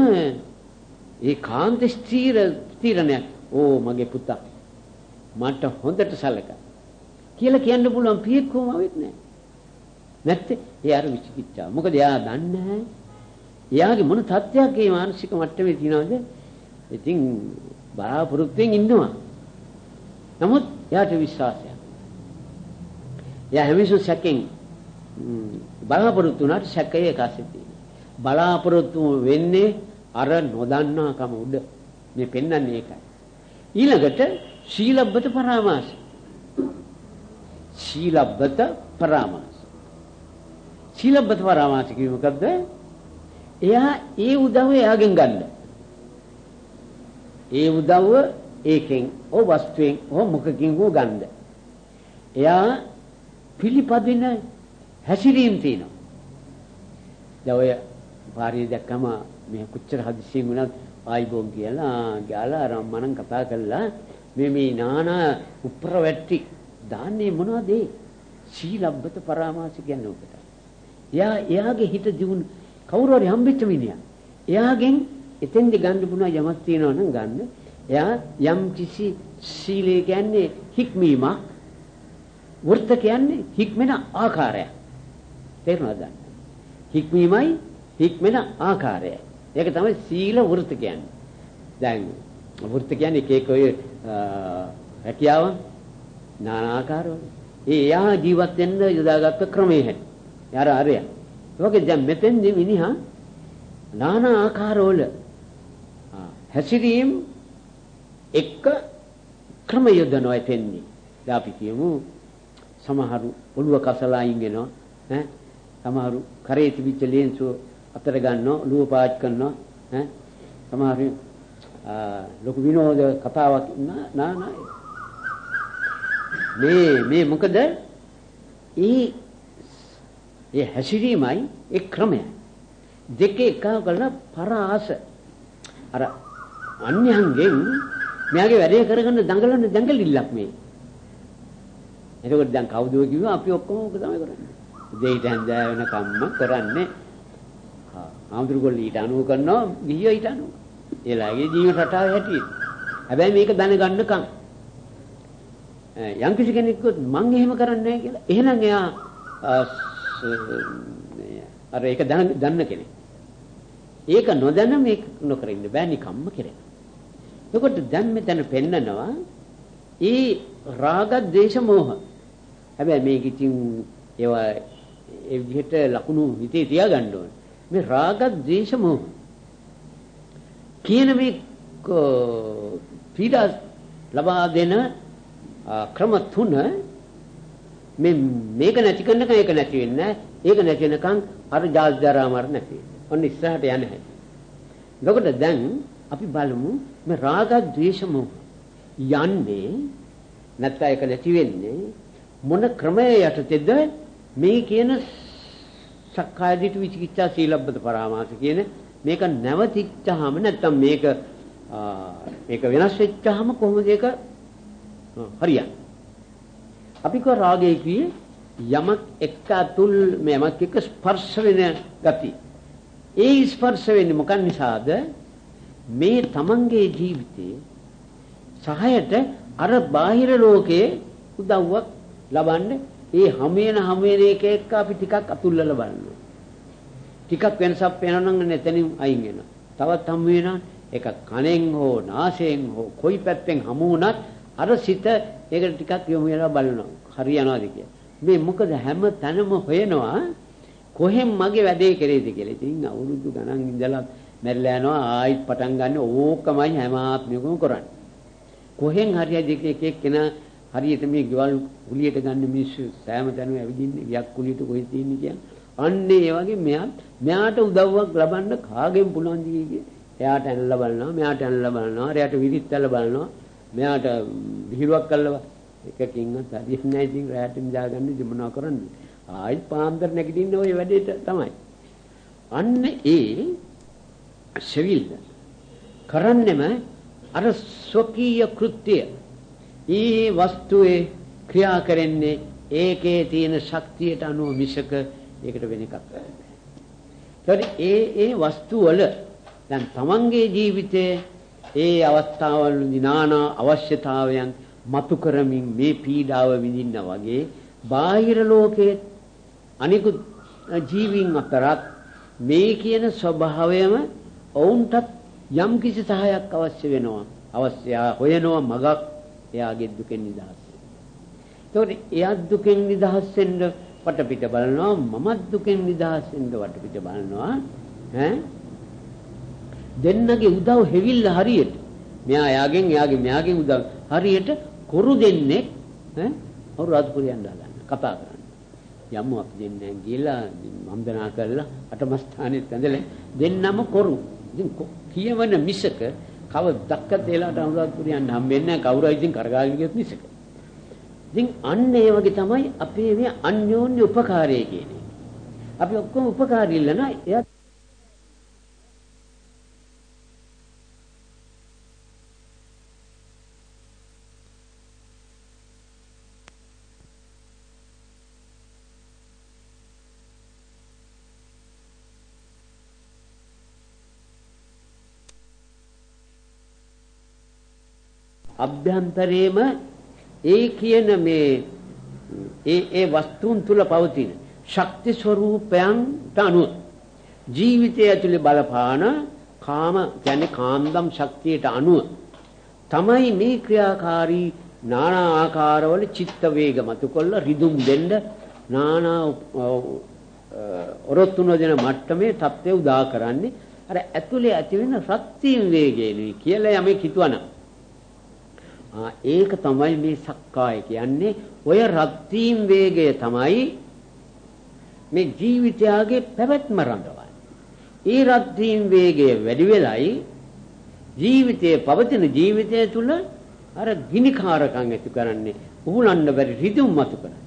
ඒ කාන්ත ස්ථීර ස්ථීරණයක් ඕ මගේ පුතා මට හොඳට සැලක කියලා කියන්න පුළුවන් පියෙක් කොහොමවෙත් නැහැ. නැත්තේ ඒ අර විචිකිච්ඡාව. මොකද එයා දන්නේ නැහැ. එයාගේ මොන තත්ත්වයක් ඒ මානසික මට්ටමේ තියෙනවද? ඉතින් බලාපොරොත්තුෙන් ඉන්නවා. නමුත් එයාට විශ්වාසයක්. එයා හැමිසු සැකෙන් බලාපොරොත්තු වුණාට සැකය එකසේ තියෙනවා. බලාපොරොත්තු වෙන්නේ අර නොදන්නාකම උඩ. මේ පෙන්වන්නේ ඒකයි. ඊළඟට ශීලබ්බත පරාමාස. ශීලබ්බත පරාමාස. ශීලබ්බත පරාමාස කියන්නේ මොකද්ද? එයා ඒ උදව්ව එයාගෙන් ගන්න. ඒ උදව්ව ඒකෙන් ඕ වස්තුවෙන් ඕ මොකකින් හෝ ගන්න. එයා පිළිපදින හැසිරීම් තියෙනවා. දැන් ඔය පාරිය දැක්කම මේ කොච්චර හදිසියෙන් වුණත් ආයිබෝන් කියලා ගාලා රම්මනම් කතා කළා මේ මේ නානා උප්‍රවැට්ටි දාන්නේ මොනවද ඒ සීලබ්බත පරාමාස කියන්නේ ඔකට. එයා එයාගේ හිත දියුණු කවුරු හරි හම්බෙච්ච මිනිහා. එයාගෙන් එතෙන්දි ගන්න පුළුවන් යමක් තියෙනවා නම් ගන්න. එයා යම් කිසි සීලය කියන්නේ හික්මීමක්. වෘත්ත කියන්නේ හික්මෙන ආකාරයක්. තේරුණාද? හික්මීමයි හික්මෙන ආකාරයයි. ඒක තමයි සීල වෘත්ත කියන්නේ. දැන් වෘත්ත කියන්නේ එක එක ඔය හැකියාව নানা ආකාරවල. ඒ යා ජීවත් වෙන්න යොදාගත්ත ක්‍රමයේ හැටි. යාර අරය. ඒකේ දැන් මෙතෙන්දි මිනිහා নানা ආකාරවල හැසිරීම් එක ක්‍රම යොදනවා එතෙන්දී. දැන් අපි කියමු සමහරු ඔළුව කසලා ඉන්ගෙනවා ඈ? සමහරු කරේ තිබිච්ච ලේන්සුව අතර ගන්නවා ලුව පාච් කරනවා ඈ? සමහරු ලොකු විනෝද කතාවක් නා නා මේ මේ මොකද? ඒ ඒ හැසිරීමයි ඒ ක්‍රමය. දෙක එක කරලා පරාස. අර අන්‍යයන්ගෙන් මෙයාගේ වැඩේ කරගන්න දඟලන දඟලිල්ලක් මේ එතකොට දැන් කවුද කිව්වා අපි ඔක්කොම ඔක තමයි කරන්නේ දෙයිට හැන්දෑ වෙනකම්ම කරන්නේ ආම්දුරුගොල්ල ඊට අනුව කරනවා ගිහියෝ ඊට අනුව. ඒලාගේ ජීවන රටාව හැටියට. හැබැයි මේක දැනගන්නකම් යම් කිසි කෙනෙක් මං එහෙම කරන්නේ නැහැ කියලා. එහෙනම් එයා අර ඒක දන්න කෙනෙක්. ඒක නොදැන මේක නොකර ඉන්න බෑ නිකම්ම කෙරෙන. එතකොට දැන් මෙතන පෙන්නනවා ඒ රාග දේශ මොහ. හැබැයි මේක ඉතින් ඒවා ඒ විදිහට ලකුණු හිතේ තියාගන්න ඕනේ. මේ රාග ද්වේෂ මොහ කියන මේ පීඩා ලබා දෙන ක්‍රම තුන මේ මේක නැති කරනකන් ඒක නැති වෙන්නේ ඒක නැති වෙනකන් අර ජාත්‍යාරා මර නැති ඔන්න ඉස්සරහට යන්නේ නැහැ එතකොට දැන් අපි බලමු මේ රාග ද්වේෂ මොහ යන්නේ නැත්නම් ඒක නැති වෙන්නේ මොන ක්‍රමයේ යටතේද? මේ කියන සක්කාය දිට්ඨි විචිකිච්ඡා සීලබ්බත පරාමාස කියන මේක නැවතිච්චාම නැත්තම් මේක මේක වෙනස් වෙච්චාම කොහොමද ඒක? හරියන්නේ අපි කෝ රාගය කියේ යමක් එක්ක අතුල් මේමක් එක්ක ස්පර්ශ වෙන ගති ඒ ස්පර්ශ වෙන්නේ මොකක් නිසාද? මේ තමන්ගේ ජීවිතේ සහයට අර බාහිර ලෝකයේ උදව්වක් ලබන්නේ ඒ හැම වෙන හැම වෙන එක එක්ක අපි ටිකක් අතුල්ලලා බලනවා. ටිකක් වෙනසක් වෙනවා නම් එතනින් අයින් වෙනවා. තවත් හම් වෙනවා ඒක කනෙන් හෝ නාසයෙන් හෝ කොයි පැත්තෙන් හමු වුණත් අර සිත ඒකට ටිකක් යොමු වෙලා බලනවා. හරියනවාද කියලා. මේ මොකද හැම තැනම හොයනවා කොහෙන් මගේ වැඩේ කරේද කියලා. ඉතින් අවුරුදු ගණන් ඉඳලා මැරිලා යනවා ආයිත් පටන් ගන්න ඕකමයි හැම ආත්මිකම කරන්නේ. කොහෙන් හරියද එක එක කෙනා හරියට මේ ගෙවල් කුලියට ගන්න මිනිස්සු සෑම තැනම ඇවිදින්නේ ගියක් කුලියට කොහෙද තියෙන්නේ කියන්නේ. අන්නේ ඒ වගේ මෙයාත් මෙයාට උදව්වක් ලබන්න කාගෙන් පුළුවන් දිගේ එයාට ඇනලා බලනවා මෙයාට ඇනලා බලනවා එයාට විරිත්තල බලනවා මෙයාට විහිළුවක් කළා එකකින්වත් හරියන්නේ නැහැ ඉතින් රැයට නිදාගන්න ඉතින් මොනවා කරන්නේ ආයි පාන්දර නැගිටින්න ওই වැඩේට තමයි අන්න ඒ සෙවිල් කරන්නෙම අර ස්වකීය කෘත්‍යය ඊ වස්තුවේ ක්‍රියා කරන්නේ ඒකේ තියෙන ශක්තියට අනුව මිසක ඒකට වෙන එකක් නැහැ. ඒ ඒ වස්තු වල දැන් තමන්ගේ ජීවිතයේ ඒ අවස්ථාවල නානා අවශ්‍යතාවයන් මතු කරමින් මේ පීඩාව විඳින්න වගේ බාහිර ලෝකයේ අනිකුත් ජීවීන් අතරත් මේ කියන ස්වභාවයම ඔවුන්ටත් යම් කිසි සහායක් අවශ්‍ය වෙනවා. අවශ්‍ය හොයනවා මගක් එයාගේ දුකෙන් නිදහස් වෙන්න. ඒකට එයා දුකෙන් නිදහස් වෙන්න වටපිට බලනවා මමත් දුකෙන් නිදහස් වෙන්න වටපිට බලනවා ඈ දෙන්නගේ උදව් හෙවිල්ල හරියට මෙයා එයාගෙන් එයාගේ මෙයාගෙන් උදව් හරියට කොරු දෙන්නේ ඈ අවුරු අත්පුරියන් දාගන්න කතා කරන්න යමු අපි දෙන්නේ ගිහලා වන්දනා කරලා අටම ස්ථානෙත් ඇඳලා දෙන්නම කොරු ඉතින් කියවන මිසක කවදක්ක තේලාට අනුරාධපුරියන් හම්බෙන්නේ නැහැ. කවුරු ඉතින් කරගාගෙන ගියොත් මිසක. ඉතින් අන්න ඒ වගේ තමයි අපේ මේ අන්‍යෝන්‍ය උපකාරය කියන්නේ. අපි ඔක්කොම උපකාරී ඉල්ලන එයා අභ්‍යන්තරේම ඒ කියන මේ ඒ ඒ වස්තුන් තුල පවතින ශක්ති ස්වરૂපයන්ට අනුව ජීවිතය ඇතුලේ බලපාන කාම කියන්නේ කාන්දම් ශක්තියට අනුව තමයි මේ ක්‍රියාකාරී নানা ආකාරවල චිත්ත වේග මතුකොල්ල රිදුම් දෙන්න নানা ඔරොත්තු නොදෙන මට්ටමේ தත්ත්වය උදා කරන්නේ. අර ඇතුලේ ඇති වෙන ශක්තිය වේගයනේ කියලා යමෙක් හිතුවනම් ඒක තමයි මේ සක්කාය කියන්නේ. ඔය රත්ත්‍ීම් වේගය තමයි මේ ජීවිතයගේ පැවැත්ම රඳවන්නේ. ඒ රත්ත්‍ීම් වේගය වැඩි වෙලයි ජීවිතයේ පවතින ජීවිතය තුළ අර ගිනිකාරකම් ඇති කරන්නේ උහුලන්න බැරි රිදුම් මතු කරන්නේ.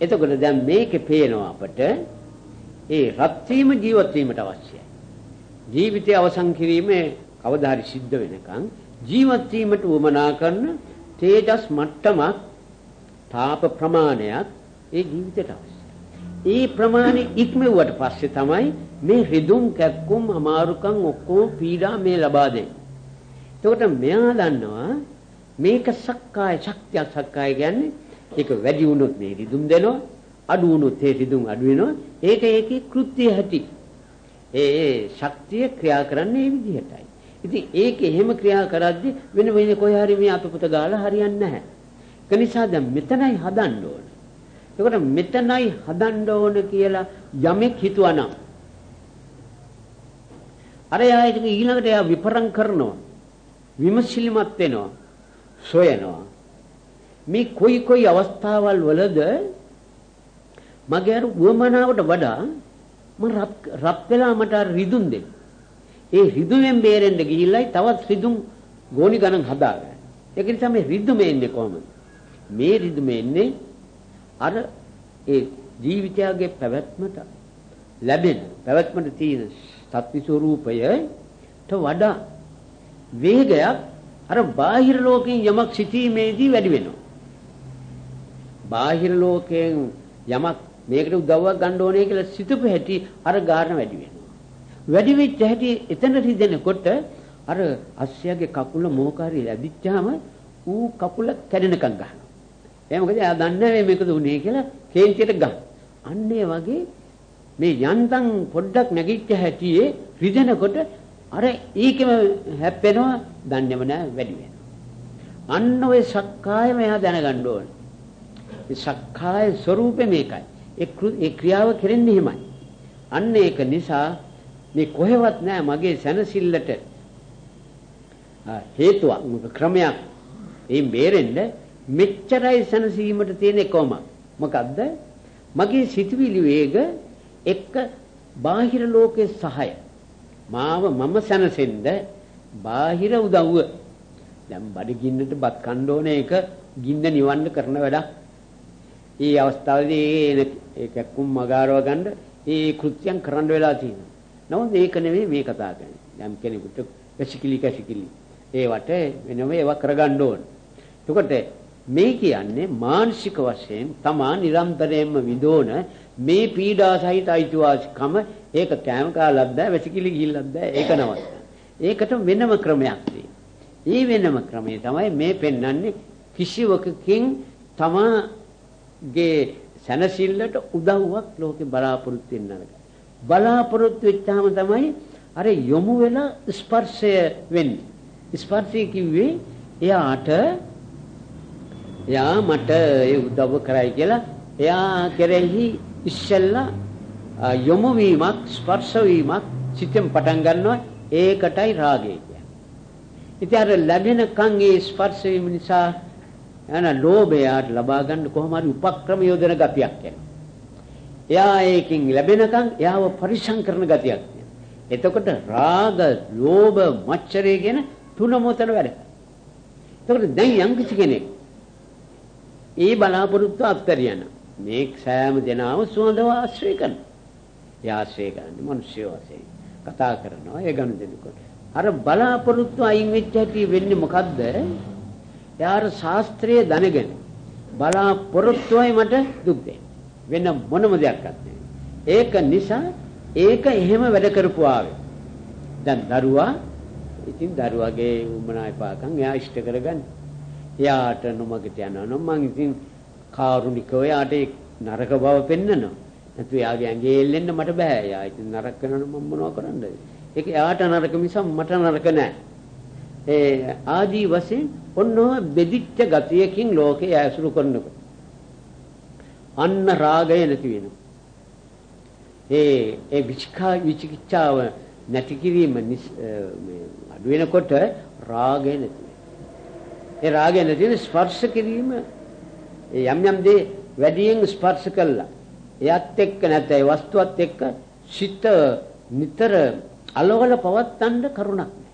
එතකොට දැන් මේකේ පේනවා අපට ඒ රත් වීම ජීවත් වීමට අවශ්‍යයි. ජීවිතය අවසන් කිරීමේ කවදා හරි සිද්ධ වෙනකන් ජීවත් වීමට උවමනා කරන තේජස් මට්ටමක් තාප ප්‍රමාණයක් ඒ ජීවිතයට අවශ්‍යයි. ඒ ප්‍රමාණය ඉක්මවුවට පස්සේ තමයි මේ රිදුම් කැක්කුම් අමාරුකම් ඔක්කොම පීඩා මේ ලබා දෙන්නේ. එතකොට මෙයා දන්නවා මේක සක්කාය ශක්තිය සක්කාය කියන්නේ ඒක වැඩි වුණොත් මේ රිදුම් දෙනවා අඩු වුණොත් ඒ රිදුම් අඩු වෙනවා ඒක ඒකේ කෘත්‍ය ඇති. ඒ ඒ ශක්තිය ක්‍රියා කරන්නේ මේ විදිහටයි. ඉතින් ඒක එහෙම ක්‍රියා කරද්දි වෙන වෙන කොහේ හරි මේ අතපොත ගාලා හරියන්නේ නැහැ. ඒ නිසා දැන් මෙතනයි හදන්න ඕන. ඒකට මෙතනයි හදන්න ඕන කියලා යමෙක් හිතුවනම් අර යායට ඊළඟට එයා විපරම් කරනවා. විමසිලිමත් වෙනවා. සොයනවා. මේ කොයි කොයි අවස්ථාවල් වලද මගේ අර උවමනාවට වඩා මම රත් වෙලා මට රිදුන් දෙන්න. ඒ රිදුමෙන් බේරෙන්න ගිහිල්ලයි තවත් රිදුම් ගෝණි ගණන් හදාගන්න. ඒක නිසා මේ රිදුම එන්නේ කොහොමද? මේ රිදුම එන්නේ අර ඒ ජීවිතයගේ පැවැත්මට ලැබෙන පැවැත්මට තියෙන සත්‍ය ස්වરૂපයට වඩා වේගයක් අර බාහිර ලෝකයෙන් යමක් සිටීමේදී වැඩි වෙනවා. බාහිර ලෝකයෙන් යමක් මේකට උදව්වක් ගන්න ඕනේ කියලා සිතපු හැටි අර ගාන වැඩි වෙනවා. වැඩි වෙච්ච හැටි එතන රිදෙනකොට අර අස්සයාගේ කකුල මොහකාරී ලැබිච්චාම ඌ කකුල කැඩෙනකම් ගන්නවා. ඒ මොකද එයා දන්නේ නැහැ මේකද උනේ කියලා කේන්තියට ගන්න. අන්න ඒ වගේ මේ යන්තම් පොඩ්ඩක් නැගිච්ච හැටියේ රිදෙනකොට අර ඊකෙම හැප්පෙනවා දන්නේම නැහැ වැඩි වෙනවා. අන්න ඔය සක්කාය මෙයා දැනගන්න ඕනේ. මේ සක්කාය ස්වરૂපේ මේකයි. ඒ ක්‍රියාව කෙරෙන්නේ එහෙමයි. අන්න ඒක නිසා මේ කොහෙවත් නෑ මගේ සැනසෙල්ලට. හේතුවක් ක්‍රමයක්? ඒ බේරෙන්න මෙච්චරයි සැනසීමට තියෙන එකම මොකද්ද? මගේ සිතුවිලි වේග එක්ක බාහිර ලෝකයේ සහාය. මාව මම සැනසෙන්න බාහිර උදව්ව. දැන් බඩගින්නට බත් කන්න ඕනේ ඒක ගින්න නිවන්න කරන වැඩක්. ඒ අවස්ථාවේදී ඒ කැක්කුම් මගාරව ගන්න ඒ කෘත්‍යයන් කරන්න වෙලා තියෙනවා. නමුත් ඒක නෙවෙයි මේ කතා කරන්නේ. යම් කෙනෙකුට වැසිකිලි කැසිකිලි ඒවට වෙනම ඒවා කරගන්න ඕන. එතකොට මේ කියන්නේ මානසික වශයෙන් තමා නිරන්තරයෙන්ම විදෝන මේ පීඩා සහිත අයිතිවාසිකම ඒක කෑම කාලක් බෑ වැසිකිලි ගිහිල්ලක් බෑ ඒක නවත්ත. ඒකට වෙනම ක්‍රමයක් ඒ වෙනම ක්‍රමය තමයි මේ පෙන්වන්නේ කිසිවකකින් තමාගේ සැනසෙල්ලට උදව්වක් ලෝකේ බලාපොරොත්තු වෙන්න නරක. බලාපොරොත්තු වෙච්චාම තමයි අර යොමු වෙලා ස්පර්ශය වෙන්නේ. ස්පර්ශය කිව්වේ එයාට එයා මට ඒ උදව් කරයි කියලා එයා කෙරෙහි ඉස්සෙල්ලා යොමු වීමක් ස්පර්ශ වීමක් සිතෙන් පටන් ගන්නවා ඒකටයි රාගය කියන්නේ. ඉතින් අර ලැබෙනකන් ඒ ස්පර්ශ වීම නිසා යන ලෝභයට ලබා ගන්න කොහොම හරි උපක්‍රම යොදන ගතියක් එනවා. එයා ඒකෙන් ලැබෙනකන් එයාව පරිසම් කරන ගතියක් එතකොට රාග, ලෝභ, මච්චරය කියන තුන මොතන වැඩ. එතකොට දැන් යම් කිසි කෙනෙක් ඒ බලාපොරොත්තු අත්හැරියන මේ සෑම දෙනාම සුවඳව ආශ්‍රය කරනවා. ඒ ආශ්‍රය කරන්නේ මිනිස්සු වශයෙන් කතා කරනවා ඒ ගනුදෙනුකොට. අර බලාපොරොත්තු අයින් වෙච්ච හැටි වෙන්නේ මොකද්ද? යාර ශාස්ත්‍රයේ දැනගෙන බලාපොරොත්තුවයි මට දුක් වෙන මොනම දෙයක් නැහැ. ඒක නිසා ඒක එහෙම වැඩ කරපු ආවේ. දැන් දරුවා ඉතින් දරුවාගේ උමනා එපාකම් එයා ඉෂ්ට කරගන්න. එයාට නොමගට යනවා නම් මං ඉතින් කාරුණිකව එයාට නරක බව පෙන්නනවා. නැතු එයාගේ ඇඟේ එල්ලෙන්න මට බෑ. එයා ඉතින් නරක කරනවා මම මොනව කරන්නද? ඒක එයාට නරක මිස මට නරක නෑ. ඒ ආදී වශයෙන් ඔන්නෝ බෙදිච්ච ගතියකින් ලෝකේ ඇසුරු කරනකොට අන්න රාගය නැති වෙනවා. ඒ ඒ විචිකා විචිකිච්ඡාව නැති කිරීම මේ අඩු වෙනකොට රාගය නැති ඒ රාගය නැති ස්පර්ශ කිරීම ඒ යම් යම් දේ වැඩියෙන් ස්පර්ශ කළා. එයත් එක්ක නැත්නම් ඒ වස්තුවත් එක්ක සිත නිතර අලවල පවත්තන්න කරුණක් නැහැ.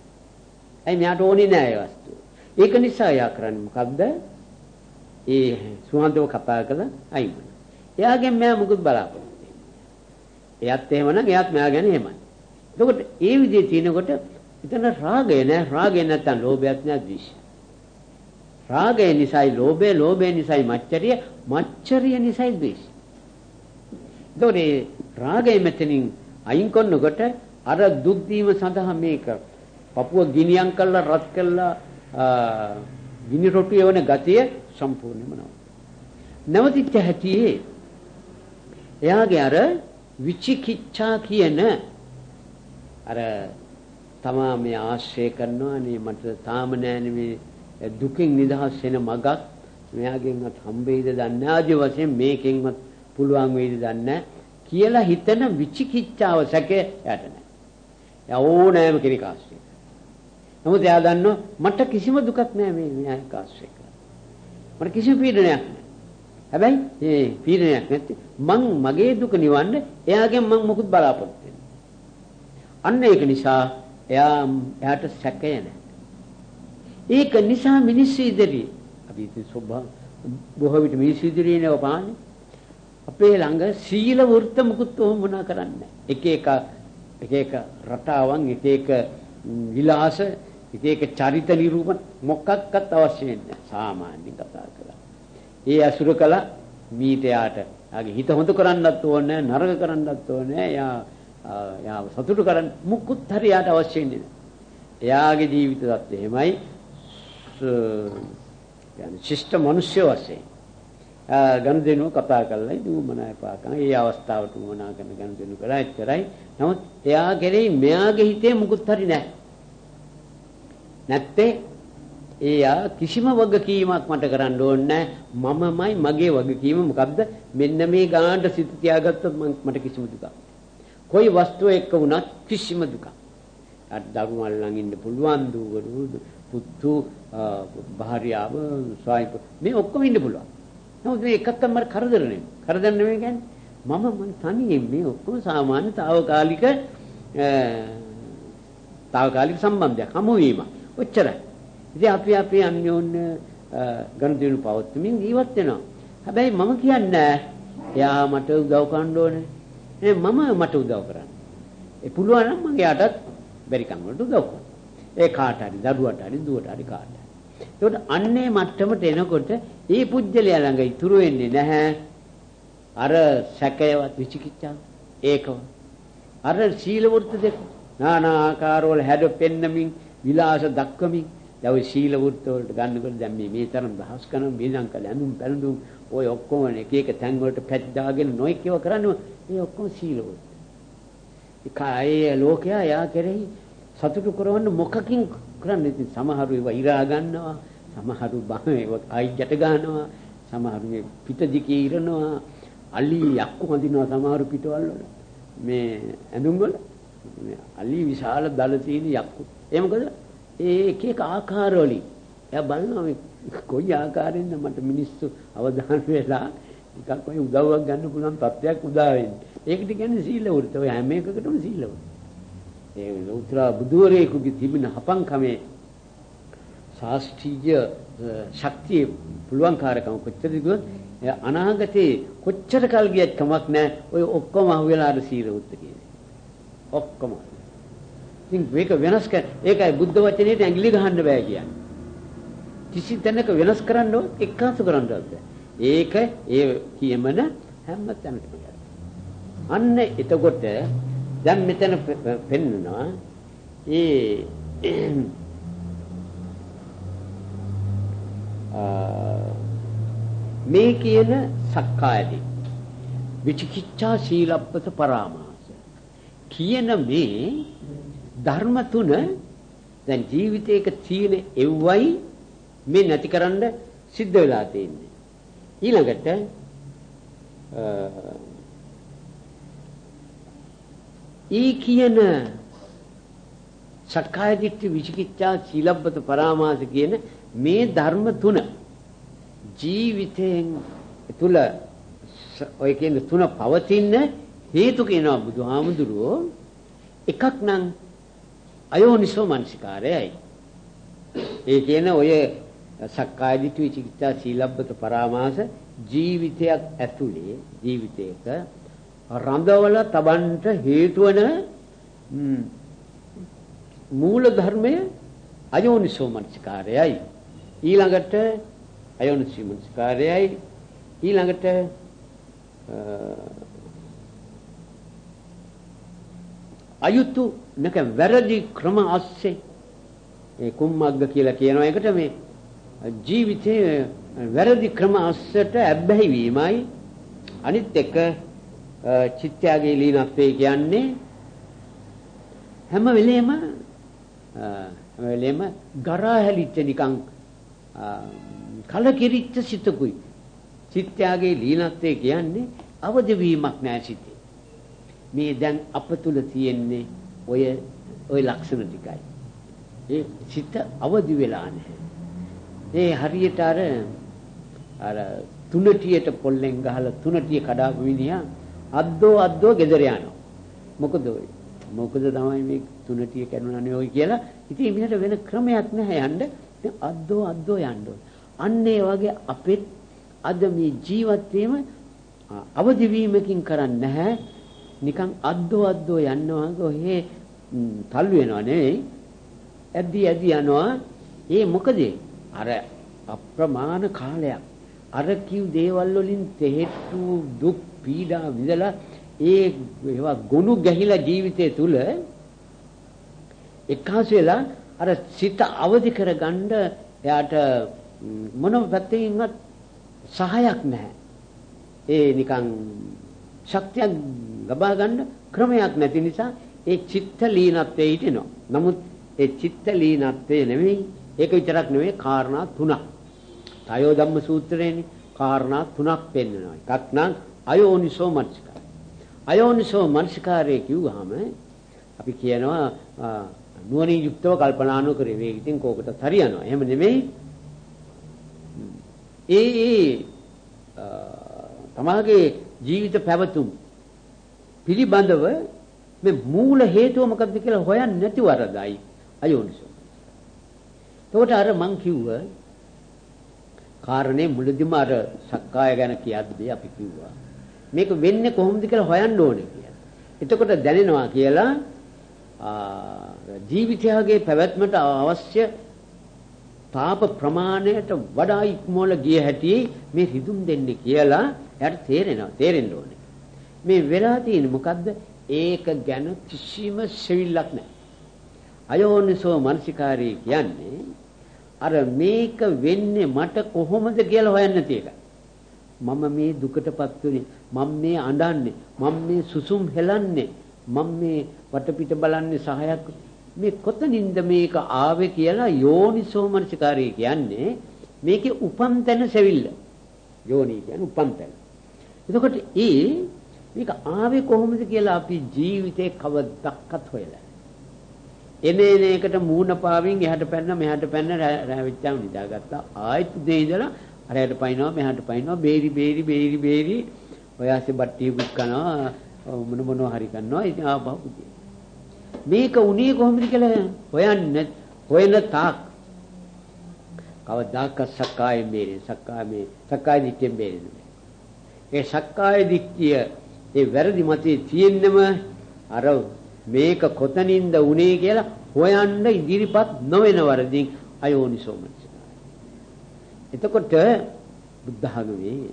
ඇයි මෙයාට ඕනේ නැහැ ඒ වස්තුව. ඒක නිසා එයා කරන්නේ මොකද්ද? ඒ සුවඳව කතා කළා අයින්. එයාගෙන් මෙයා මුකුත් බලාපොරොත්තු වෙන්නේ. එයත් එහෙමනම් එයත් මෙයා ගැන එහෙමයි. එතකොට ඒ විදිහේ තිනකොට එතන රාගය නෑ රාගය නැත්තම් ලෝභයක් නෑ ද්වේෂය. රාගය නිසායි ලෝභය ලෝභය නිසායි මච්චරිය මච්චරිය නිසායි ද්වේෂය. එතකොට රාගය මෙතනින් අයින් කරනකොට අර දුක් දීම සඳහා මේක පපුව ගිනියම් කළා රත් කළා ගිනි රොටු යවන ගතිය සම්පූර්ණයෙන්ම නව. නැවතිච්ච හැටියේ එයාගේ අර විචිකිච්ඡා කියන අර තමා මේ ආශ්‍රය කරනවා නේ මට තාම නෑනේ මේ දුකින් නිදහස් වෙන මගක් මෙයාගෙන්වත් හම්බෙයිද දන්නේ ආදී වශයෙන් මේකෙන්වත් පුළුවන් වෙයිද දන්නේ කියලා හිතන විචිකිච්ඡාව සැකේ යට නෑ. යා ඕනෑම කෙනෙක් ආශ්‍රය නමුත් එයා දන්නවා මට කිසිම දුකක් නෑ මේ මෙයා ආශ්‍රය කරලා. මට කිසිම පීඩනයක් නෑ. හැබැයි මේ පීඩනයක් නැති මං මගේ දුක නිවන්න එයාගෙන් මං මොකුත් බලාපොරොත්තු අන්න ඒක නිසා එයා එයාට සැකය නැහැ. ඒක නිසා මිනිස්සු ඉදිරියේ අපි ඉතින් සෝභා බොහෝ විට මිනිස්සු ඉදිරියේ නේව පාන්නේ. අපේ ළඟ සීල වෘත්ත මුකුත් ඔහොම මොනා කරන්නේ එක එක එක එක රටාවන් එක එක විලාස එක එක චරිත නිරූපණ මොකක්වත් අවශ්‍ය නැහැ සාමාන්‍යයෙන් කතා කරලා. ඒ අසුර කළ මීතයාට යාගේ හිත හොඳ කරන්නත් ඕනේ නරක කරන්නත් ඕනේ. යා යා සතුටු කරන්න මුකුත් හරියට අවශ්‍ය ඉන්නේ එයාගේ ජීවිත தත් එහෙමයි يعني ශිෂ්ට මිනිස්සු වශයෙන්. ගනුදෙනු කතා කරලා දූමනායපාකම් ඒ අවස්ථාවට වුණා කරන ගනුදෙනු කරා එච්චරයි. නමුත් එයා කෙරෙහි මෙයාගේ හිතේ මුකුත් හරි නැහැ. නැත්තේ එයා කිසිම වගකීමක් මට කරන්න ඕනේ මමමයි මගේ වගකීම. මොකද්ද? මෙන්න මේ ගානට සිත තියාගත්තොත් මට කිසිම දුකක් කොයි වස්තුව එක්ක වුණත් කිසිම දුකක් අර දරුවල් ළඟ ඉන්න පුළුවන් දුවරු පුතු භාර්යාව ස්වායිප මේ ඔක්කොම ඉන්න පුළුවන්. නමුත් මේ එකක්වත් මට කරදර නෙමෙයි. කරදර නෙමෙයි කියන්නේ මම මම තනියෙන් මේ ඔක්කොම සාමාන්‍ය తాවකාලික తాවකාලික සම්බන්ධයක් හමු වීම ඔච්චරයි. ඉතින් අපි අපි අන්‍යෝන්‍ය ගනුදෙනු පවත්වමින් ජීවත් වෙනවා. හැබැයි මම කියන්නේ එයා මට උදව් කරන්න ඕනේ. නේ මම මට උදව් කරන්න. ඒ පුළුවන් නම් මම එයාටත් බැරි කම් වලට උදව් කරනවා. ඒ කාට හරි දරුවට හරි දුවට හරි කාට හරි. ඒකට අන්නේ මට්ටමට එනකොට මේ පුජ්‍යලයා ළඟ ඉතුරු වෙන්නේ නැහැ. අර සැකයවත් විචිකිච්ඡාව ඒකව. අර සීල වෘත්ත දෙක නානා ආකාරවල හැඩ පෙන්නමින් විලාස දක්වමින් දැන් ওই සීල වෘත්ත වලට ගන්නකොට දැන් මේ මේ තරම් දහස් ගණන් බිලං කළ. ඇඳුම් පැළඳුම් ඔය ඔක්කොම එක එක තැන් වලට පැත් දාගෙන නොයෙක් ඒවා කරන්නේ මේ ඔක්කොම සීල වෘත්ත. ඒකයි ලෝකයා යා කෙරෙහි සතුටු කරවන්න මොකකින් කරන්නේ? ඉතින් සමහරු ඒවා ඉරා ගන්නවා. සමහරු බම ඒවා ආයි ගැට ගන්නවා. සමහරු මේ පිට දිකේ ඉරනවා. අලි යක්කු හඳිනවා සමහරු පිටවල් වල. මේ ඇඳුම් වල. මේ අලි විශාල දල තියෙන යක්කු. ඒ මොකද? ඒ එක එක ආකාර වලින් එයා බලනවා මේ කොයි ආකාරයෙන්ද මට මිනිස්සු අවධානය වෙලා ටිකක් ඔය උදව්වක් ගන්න පුළුවන් තත්ත්වයක් උදා වෙන්නේ. ඒකට කියන්නේ සීල වෘත. ඔය හැම එකකටම සීල වෘත. ඒ උත්තර බුදුරේකුගේ තිබෙන හපංකමේ ශාස්ත්‍රීය ශක්තිය පුළුවන්කාරකම කොච්චරද කිව්වොත් අනාගතේ කොච්චර කල් ගියත් කමක් නැහැ. ඔය ඔක්කොම අහුවෙලා අර සීල වෘත කියන්නේ. ඔක්කොම. ඉතින් මේක වෙනස් කර ඒකයි බුද්ධ වචනේට ඇඟිලි ගහන්න බෑ කියන්නේ. කිසි තැනක වෙනස් කරන්න එක්කාසු කරන්නවත් බෑ. ඒක ඒ කියමන හැම තැනකම අන්න එතකොට දැන් මෙතන පෙන්නවා ඒ මේ කියන සක්කායදී විචිකිච්ඡා සීලප්පත පරාමාස කියන මේ ධර්ම තුන දැන් ජීවිතයක තියෙන එව්වයි මේ නැතිකරන්න සිද්ධ වෙලා තියෙන්නේ. ඊළඟට ඊ කියන සක්කාය දිට්ඨි විචිකිච්ඡා සීලබ්බත පරාමාස කියන මේ ධර්ම තුන ජීවිතයෙන් තුල ඔය කියන තුන පවතින හේතු කියනවා බුදුහාමුදුරුවෝ. එකක් නම් අයෝනිසෝ මනසිකාරයයි. ඒ කියන ඔය සක්කාය දිට්ඨි විචිකිච්ඡා සීලබ්බත පරාමාස ජීවිතයක් ඇතුලේ ජීවිතයක රඳවල තබන්ට හේතු වන මූල ධර්මය අයෝනිසෝ මනසිකාරයයි. ඊළඟට අයෝනිසෝ මනසිකාරයයි. ඊළඟට අයුතු නැක වැරදි ක්‍රම අස්සේ. ඒ කුම්මග්ග කියලා කියනවා. එකට මේ ජීවිතයේ වැරදි ක්‍රම අස්සට ඇබ්බැහි වීමයි අනිත් එක චිත්තයගේ ලීනත්වය කියන්නේ හැම වෙලේම හැම වෙලේම ගරා හැලිච්ච නිකන් කලකිරිච්ච සිතකුයි. චිත්තයගේ ලීනත්වය කියන්නේ අවදි වීමක් නෑ සිතේ. මේ දැන් අප තුල තියෙන්නේ ඔය ඔය ලක්ෂණ ටිකයි ඒ සිත අවදි වෙලා නැහැ ඒ හරියට අර අර තුනටියට පොල්ලෙන් ගහලා තුනටිය කඩාපු විදිහ අද්දෝ අද්දෝ ගෙදර යනවා. මොකද ඔය මොකද තමයි මේ තුනටිය කැඩුණානේ ඔය කියලා. ඉතින් මිනිහට වෙන ක්‍රමයක් නැහැ යන්න. අද්දෝ අද්දෝ යන්න අන්න ඒ වගේ අපෙත් අද මේ ජීවත් වීම අවදි වීමකින් කරන්නේ නැහැ. නිකන් අද්දෝ අද්දෝ යනවා ඔහේ තල්ලු වෙනවා නෙවෙයි. ඇද්දි ඇද්දි යනවා. ඒ මොකද අර අප්‍රමාණ කාලයක් අර කිව් දේවල් වලින් තෙහෙට්ටු දුක් පීඩා විඳලා ඒ ඒවා ගොනු ගැහිලා ජීවිතය තුල එකහස වෙලා අර සිත අවදි කරගන්න එයාට මොනම පැත්තකින්වත් සහයක් නැහැ. ඒ නිකන් ශක්තියක් ලබා ගන්න ක්‍රමයක් නැති නිසා ඒ චිත්ත ලීනත්වයේ හිටිනවා. නමුත් ඒ චිත්ත ලීනත්වයේ නෙමෙයි ඒක විතරක් නෙමෙයි කාරණා තුනක්. තයෝ ධම්ම සූත්‍රයේනේ කාරණා තුනක් පෙන්වනවා. එකක් නම් අයෝනිසෝ මනසිකාරය. අයෝනිසෝ මනසිකාරය කිව්වහම අපි කියනවා නුවණින් යුක්තව කල්පනා නොකරේ මේ ඉතින් කෝකට හරියනවා. එහෙම නෙමෙයි. ඒ ඒ තමාගේ ජීවිත පැවතුම් පිළිබඳව මේ මූල හේතුව මොකක්ද කියලා හොයන්නේ නැතිව අරදයි අයෝනිසෝ. එතකොට අර මං කිව්ව කාරණේ මුලදිම අර සක්කාය ගැන කියද්දී අපි කිව්වා මේක වෙන්නේ කොහොමද කියලා හොයන්න ඕනේ කියලා. එතකොට දැනෙනවා කියලා ජීවිතයගේ පැවැත්මට අවශ්‍ය තාප ප්‍රමාණයට වඩා ඉක්මවල ගිය හැටි මේ රිදුම් දෙන්නේ කියලා එයාට තේරෙනවා තේරෙන්න ඕනේ. මේ වෙලා තියෙන්නේ මොකද්ද? ඒක ගැන කිසිම සෙවිල්ලක් නැහැ. අයෝනිසෝ මනසිකාරී කියන්නේ අර මේක වෙන්නේ මට කොහොමද කියලා හොයන්න තියෙක. මම මේ දුකටපත් වෙන්නේ මම මේ අඬන්නේ මම මේ සුසුම් හෙලන්නේ මම මේ වටපිට බලන්නේ සහයක් මේ කොතනින්ද මේක ආවේ කියලා යෝනිසෝමනසිකාරය කියන්නේ මේකේ උපන් තැන සෙවිල්ල යෝනි කියන්නේ උපන් තැන එතකොට ඒ මේක ආවේ කොහොමද කියලා අපි ජීවිතේ කවදක්වත් හොයලා එනේ එනේකට මූණ පාවින් එහාට පැන්න මෙහාට පැන්න රැවිච්චාම නිදාගත්තා. ආයෙත් උදේ ඉඳලා අරයට පයින්නවා මෙහාට පයින්නවා. බේරි බේරි බේරි බේරි. ඔයාසේ බට්ටිය බුක් කරනවා මොන මොනවා හරි කරනවා ඉතින් ආපහු උදේ. මේක උනේ කොහොමද කියලා හොයන්න හොයන තාක්. කවදාක සක්කාය මේරේ සක්කාය මේ සක්කාය දිට්ඨියෙන් බේරෙන්නේ ඒ සක්කාය දිට්ඨිය ඒ වැරදි මතේ තියෙන්නම අර මේක කොතනින්ද උනේ කියලා හොයන්න ඉදිරිපත් නොවන වරදින් අයෝනිසෝමනසිකාරය. එතකොට බුද්ධ ආගමේ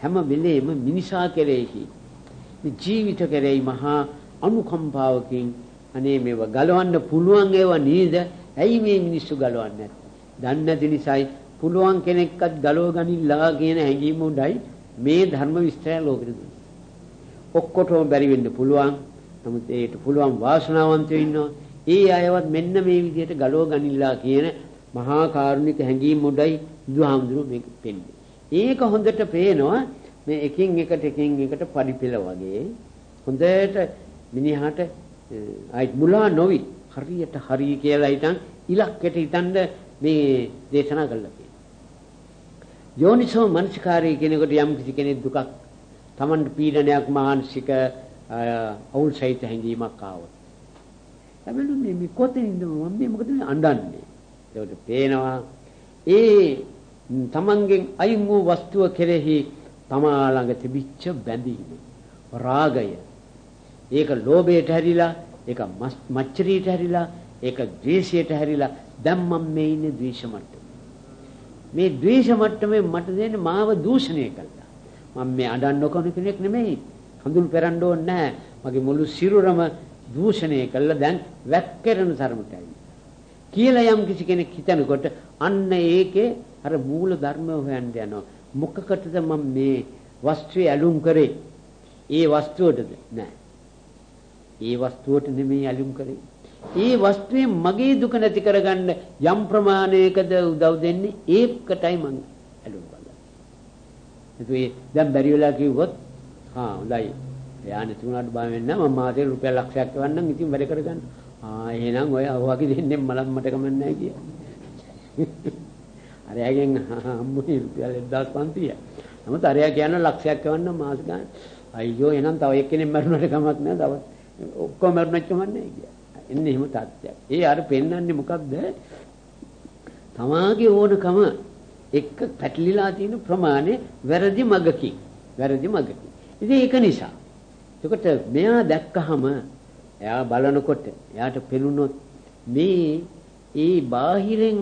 හැම වෙලේම මිනිසා කෙරෙහි ජීවිත කෙරෙහි මහා අනුකම්පාවකින් අනේ මේව ගලවන්න පුළුවන් ඒවා නේද? ඇයි මේ මිනිස්සු ගලවන්නේ නැත්තේ? දන්නේ නැති නිසායි පුළුවන් කෙනෙක්වත් ගලව ගනිලා කියන හැඟීම උඩයි මේ ධර්ම විස්තරය ලෝකෙට දුන්නේ. ඔක්කොටම බැරි වෙන්න පුළුවන්. නමුත් ඒකට පුළුවන් වාසනාවන්තයෝ ඉන්නවා. ඒ අයවත් මෙන්න මේ විදිහට ගලව ගනිලා කියන මහා කාරුණික හැඟීම් උඩයි බුදුහාමුදුරුවෝ මේක පෙන්නේ. ඒක හොඳට පේනවා මේ එකින් එකට එකින් එකට පරිපිල වගේ හොඳට මිනිහාට ආයි මුලා නොවි හරියට හරි කියලා හිතන් ඉලක්කයට හිතන්න මේ දේශනා කළා කියලා. යෝනිසෝ මනසිකාරය කියනකොට යම් කිසි කෙනෙක් දුකක් Tamanට පීඩනයක් මානසික අවුල් සහිත හැඟීමක් ආවොත්. හැබැයි මේ මේ කොතනින්ද මම මේ මොකද අඬන්නේ? ඒකට පේනවා ඒ තමන්ගෙන් අයින් වූ වස්තුව කෙරෙහි තමා ළඟ තිබිච්ච බැඳීම රාගය ඒක ලෝභයට හැරිලා ඒක මච්චරියට හැරිලා ඒක ද්වේෂයට හැරිලා දැන් මම මේ ඉන්නේ ද්වේෂ මට්ටමේ මේ ද්වේෂ මට්ටමේ මට දෙන්නේ මාව දූෂණය කළා මම මේ අඬන්න ඕන කෙනෙක් නෙමෙයි. හඳුන් පෙරන්න ඕනේ නැහැ. මගේ මුළු සිරුරම දූෂණය කළා. දැන් වැක්කිරෙන තරමටයි. කියලා යම් කිසි කෙනෙක් හිතනකොට අන්න ඒකේ අර මූල ධර්ම හොයන්න යනවා. මොකකටද මම මේ වස්තුවේ ඇලුම් කරේ? ඒ වස්තුවටද? නෑ ඒ වස්තුවට නෙමෙයි ඇලුම් කරේ. ඒ වස්තුවේ මගේ දුක නැති කරගන්න යම් ප්‍රමාණයකද උදව් දෙන්නේ? ඒකටයි මං ඇලුම් කළා. ඒකේ දැන් බැරි වෙලා කිව්වොත් හා හොඳයි. එයා නැති වුණාට බය වෙන්නේ නැහැ. මම මාසේ රුපියල් ලක්ෂයක් එවන්නම් ඉතින් වැඩ කරගන්න. ආ එහෙනම් ඔය වගේ දෙන්නේ මලක් මට කමන්නේ නැහැ කිය. අර එයාගෙන් අම්මුනේ රුපියල් 1500. නමුත් අරයා කියන ලක්ෂයක් එවන්න මාස ගන්න. අයියෝ එහෙනම් තව එක්කෙනෙක් මරුණාට කමක් නැහැ. තව ඔක්කොම මරුණච්ච මන්නේ කියලා. එන්නේ එහෙම තත්ත්වයක්. ඒ අර පෙන්වන්නේ මොකක්ද? තමාගේ ඕනකම එක්ක පැටලිලා තියෙන ප්‍රමාණය වැරදි මගකින්. වැරදි මගකින්. ඉතින් ඒක නිසා. එතකොට මෙයා දැක්කහම එයා බලනකොට එයාට පෙනුනොත් මේ ඒ බාහිරෙන්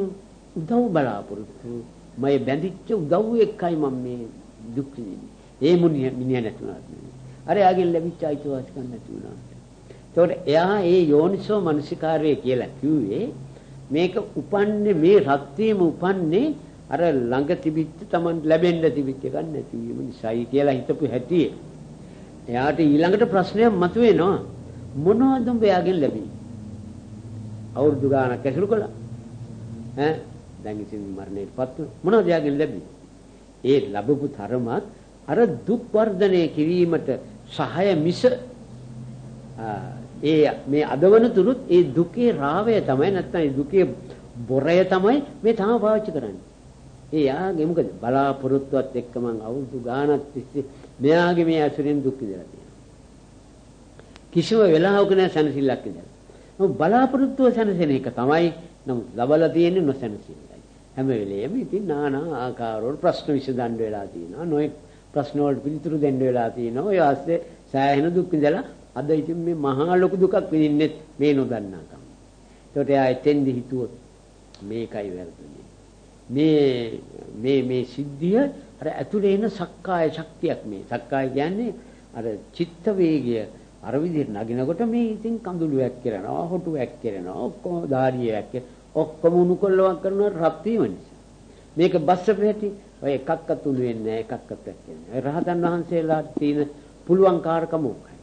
උදව් බලාපොරොත්තු මම බැඳිච්ච උදව් එක්කයි මම මේ දුක් විඳින්නේ. ඒ මුනිය මිනිහ නැතුණාත්. අර යාගෙන් ලැබිච්ච අයිතිවාසිකම් නැති වුණා. එතකොට එයා ඒ යෝනිසෝ මනසිකාරය කියලා කිව්වේ මේක උපන්නේ මේ රත්වීම උපන්නේ අර ළඟ තිබිච්ච Taman ලැබෙන්න තිබිච්ච එකක් නැති වීම නිසායි කියලා හිතපු හැටි. එයාට ඊළඟට ප්‍රශ්නයක් මතුවෙනවා මොනවද උඹ එයාගෙන් ලැබෙන්නේ? අවුරුදු ගාණක් ඇසුරු කළා. ඈ දැන් ඉතින් මරණයටපත් මොනවද එයාගෙන් ලැබෙන්නේ? ඒ ලැබපු තරමක් අර දුක් වර්ධනය කිරීමට සහාය මිස ඒ මේ අදවන තුරුත් ඒ දුකේ රාවය තමයි නැත්නම් ඒ දුකේ බොරය තමයි මේ තාම පාවිච්චි කරන්නේ. ඒ යාගේ මොකද බලාපොරොත්තුවත් එක්ක මං අවුරුදු ගාණක් තිස්සේ මෙයාගේ මේ ඇසුරෙන් දුක් විඳලා තියෙනවා. කිසිම වෙලාවක නෑ සැනසෙල්ලක් ඉඳලා. නමුත් බලාපොරොත්තුව සැනසෙන එක තමයි නමුත් ලබලා තියෙන්නේ නොසැනසෙල්ලයි. හැම වෙලෙම ඉතින් নানা ආකාරවල ප්‍රශ්න විසඳන්න වෙලා තියෙනවා. නොඑක් ප්‍රශ්න වලට පිළිතුරු දෙන්න වෙලා තියෙනවා. ඔය ආස්සේ සෑහෙන දුක් විඳලා අද ඉතින් මේ මහා ලොකු දුකක් විඳින්නේ මේ නොදන්නාකම. ඒකට එයා එතෙන්දි හිතුවොත් මේකයි වැරදුනේ. මේ මේ මේ සිද්ධිය අර ඇතුලේ එන සක්කාය ශක්තියක් මේ. සක්කාය කියන්නේ අර චිත්ත වේගය අර විදිහට නගිනකොට මේ ඉතින් කඳුළු වැක්කිරෙනවා, හොටු වැක්කිරෙනවා, ඔක්කොම ධාරිය වැක්කිර ඔක්කොම උණු කොල්ලවක් කරනවා රත් වීම නිසා. මේක බස්සපු හැටි ඔය එකක්වත් උණු වෙන්නේ නැහැ එකක්වත් වෙන්නේ. රහතන් වහන්සේලාට තියෙන පුළුවන් කාර්කම උකයි.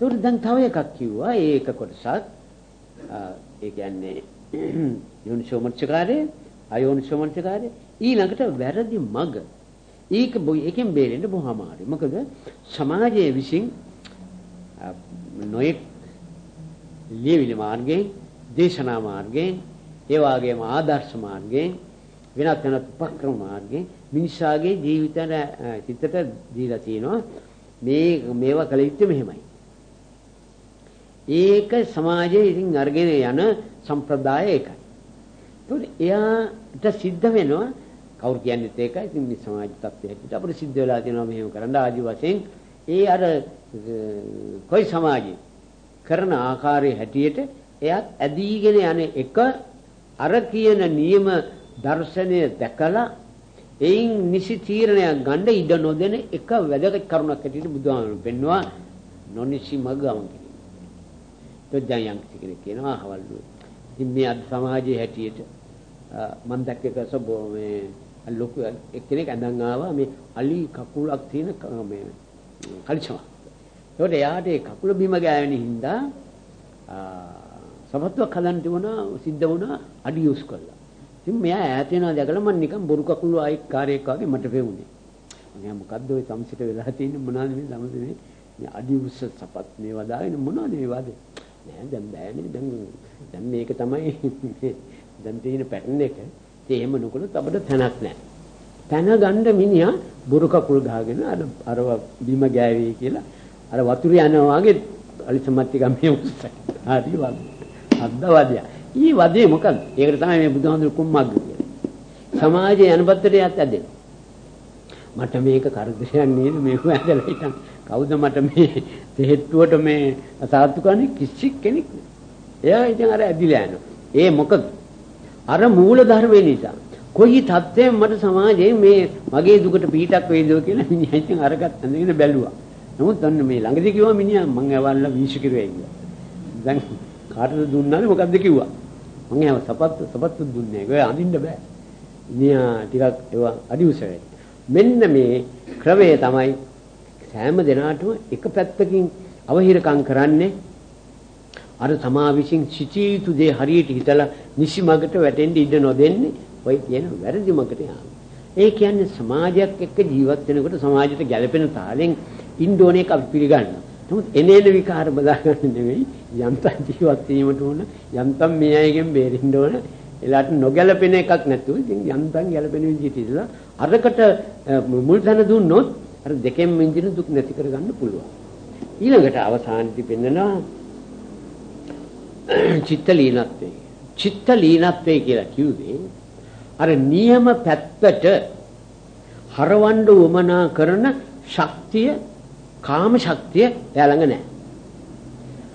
ඒකට දැන් තව එකක් කිව්වා ඒක කොටසක් ඒ කියන්නේ යෝනිසෝමනසිකාරය අයෝනිසෝමනසිකාරය ඊළඟට වැරදි මග ඒක ඒකෙන් බේරෙන්න බොහොම අමාරුයි. මොකද සමාජයේ විසින් නොයෙක් ලියවිලි මාර්ගයෙන් දේශනා මාර්ගයෙන් ඒ වගේම ආදර්ශ මාර්ගයෙන් වෙනත් වෙනත් උපක්‍රම මාර්ගයෙන් මිනිසාගේ ජීවිතන සිතට දීලා තිනවා මේ මේවා කළ යුත්තේ මෙහෙමයි. ඒක සමාජයේ ඉතින් අරගෙන යන සම්ප්‍රදාය ඒකයි. ඒත් එයාට සිද්ධ වෙනවා කවුරු කියන්නේත් ඒකයි. ඉතින් මේ සමාජ තත්ත්වයට අපිට සිද්ධ වෙලා තියෙනවා මෙහෙම කරන්න ආදි වශයෙන් ඒ අර කොයි සමාජයේ කරන ආකාරයේ හැටියට එයත් ඇදීගෙන යන එක අර කියන නියම දර්ශනය දැකලා එයින් නිසි තීරණයක් ගන්න ඉඩ නොදෙන එක වැදගත් කරුණක් හැටියට බුදුහාමුදුරුවෝ පෙන්වුවා නොනිසි මග ගමන් කිරීම. તો දැන් යම් කෙනෙක් කියනවා අහවල් ඉතින් මේ අද සමාජයේ හැටියට මම දැක්ක එක මේ ලොකු එක්කෙනෙක් ඇඳන් ආවා මේ අලි කකුලක් තියෙන මේ කලිසමක්. ඒකට එයාට ඒ කකුල බිම ගෑවෙන හින්දා සමත්වක් හදන්න තිබුණා සිද්ධ වුණා අඩි යූස් කළා. ඉතින් මෙයා ඈත වෙනවා දැකලා මම නිකන් බොරු කකුල ආයෙත් කාර්යයක් වගේ මට පෙවුනේ. මම මොකද්ද ওই සම්සිත වෙලා තියෙන්නේ මොනවද මේ ළමද මේ අඩි උස්ස සපත් මේවා දාගෙන මොනවද මේ වාදේ? නෑ දැන් බෑනේ දැන් දැන් මේක තමයි දැන් තියෙන පැටර්න් එක. ඉතින් එහෙම නොකළොත් අපිට තැනක් නෑ. තැන ගන්න මිනිහා බොරු කකුල් ගහගෙන අර අර බිම ගෑවේ කියලා අර වතුර යනවා වගේ අලිසමත් ටික මේ උස්සයි. හරි වගේ. අද්ද වදියා. ඊ වදේ මොකක්ද? ඒකට තමයි මේ බුදුහාමුදුරු කුම්මග්ග කියන්නේ. සමාජයේ අනුපත්තට යත් ඇදෙන. මට මේක කරදරයක් නේද මේක ඇදලා හිටන්. කවුද මට මේ තෙහෙට්ටුවට මේ සාත්තු කරන්නේ කිසි කෙනෙක් නෑ. එයා ඉතින් අර ඇදිලා යනවා. ඒ මොකද? අර මූල ධර්මේ නිසා. කොයි தත්ත්වයෙන් මට සමාජයේ මේ මගේ දුකට පිටක් වේද කියලා මිනිහා ඉතින් අරකට අඳගෙන බැලුවා. නමුත් අන්න මේ ළඟදී කිව්වා මිනිහා මං ඇවල්ලා වීසි කිරුවයි කියලා. දැන් කාටද දුන්නානේ මොකද්ද කිව්වා. මං ඇව සපත්තු සපත්තු දුන්නේ නැහැ. ඔය අඳින්න බෑ. මිනිහා ටිකක් ඒවා අඩි උසයි. මෙන්න මේ ක්‍රමය තමයි සෑම දිනාටම එක පැත්තකින් අවහිරකම් කරන්නේ අර තමා විසින් සිටිය යුතු දේ හරියට හිතලා නිසි මගට වැටෙන්න ඉඩ නොදෙන්නේ ඔය කියන වැරදි මගට යාම. ඒ කියන්නේ සමාජයක් එක්ක ජීවත් වෙනකොට සමාජයට ගැළපෙන තාලෙන් ඉන්න ඕනේ එක අපි පිළිගන්නවා. නමුත් එනේන විකාර බදා ගන්න නෙවෙයි යන්තම් ජීවත් වීමට ඕන යන්තම් මේ අයගෙන් බේරෙන්න ඕන එලාට නොගැලපෙන එකක් නැතුව ඉතින් යන්තම් ගැලපෙන විදිහට ඉඳලා අරකට මුල් තැන දුන්නොත් අර දෙකෙන් මිදින දුක් නැති කරගන්න පුළුවන්. ඊළඟට අවසානයේදී පෙන්නනවා චිත්ත ලීනත්වේ. චිත්ත ලීනත්වේ කියලා කිව්වේ අර නියම පැත්තට හරවන්න උවමනා කරන ශක්තිය කාම ශක්තිය එයා ළඟ නැහැ.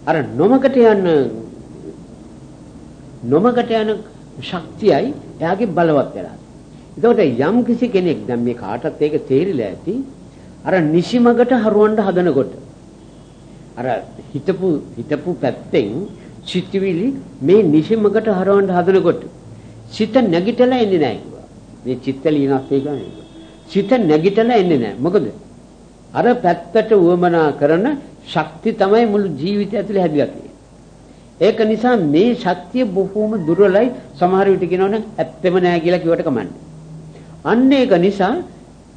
අර නොමකට යන නොමකට යන ශක්තියයි එයාගේ බලවත් වෙලා. එතකොට යම් කිසි කෙනෙක් දැන් මේ කාටත් ඒක තේරිලා ඇති අර නිසිමකට හරවන්න හදනකොට අර හිතපු හිතපු පැත්තෙන් සිතවිලි මේ නිසිමකට හරවන්න හදනකොට සිත නැගිටලා එන්නේ නැහැ කිව්වා. මේ චිත්ත ලීනස් කියන්නේ. සිත නැගිටලා එන්නේ නැහැ. මොකද? අර පැත්තට උවමනා කරන ශක්තිය තමයි මුළු ජීවිතය ඇතුලේ හැදිලා තියෙන්නේ. ඒක නිසා මේ ශක්තිය බොහෝම දුර්වලයි සමහර විට කියනවනේ ඇත්තෙම නෑ කියලා කිව්වට කමන්නේ. අන්න ඒක නිසා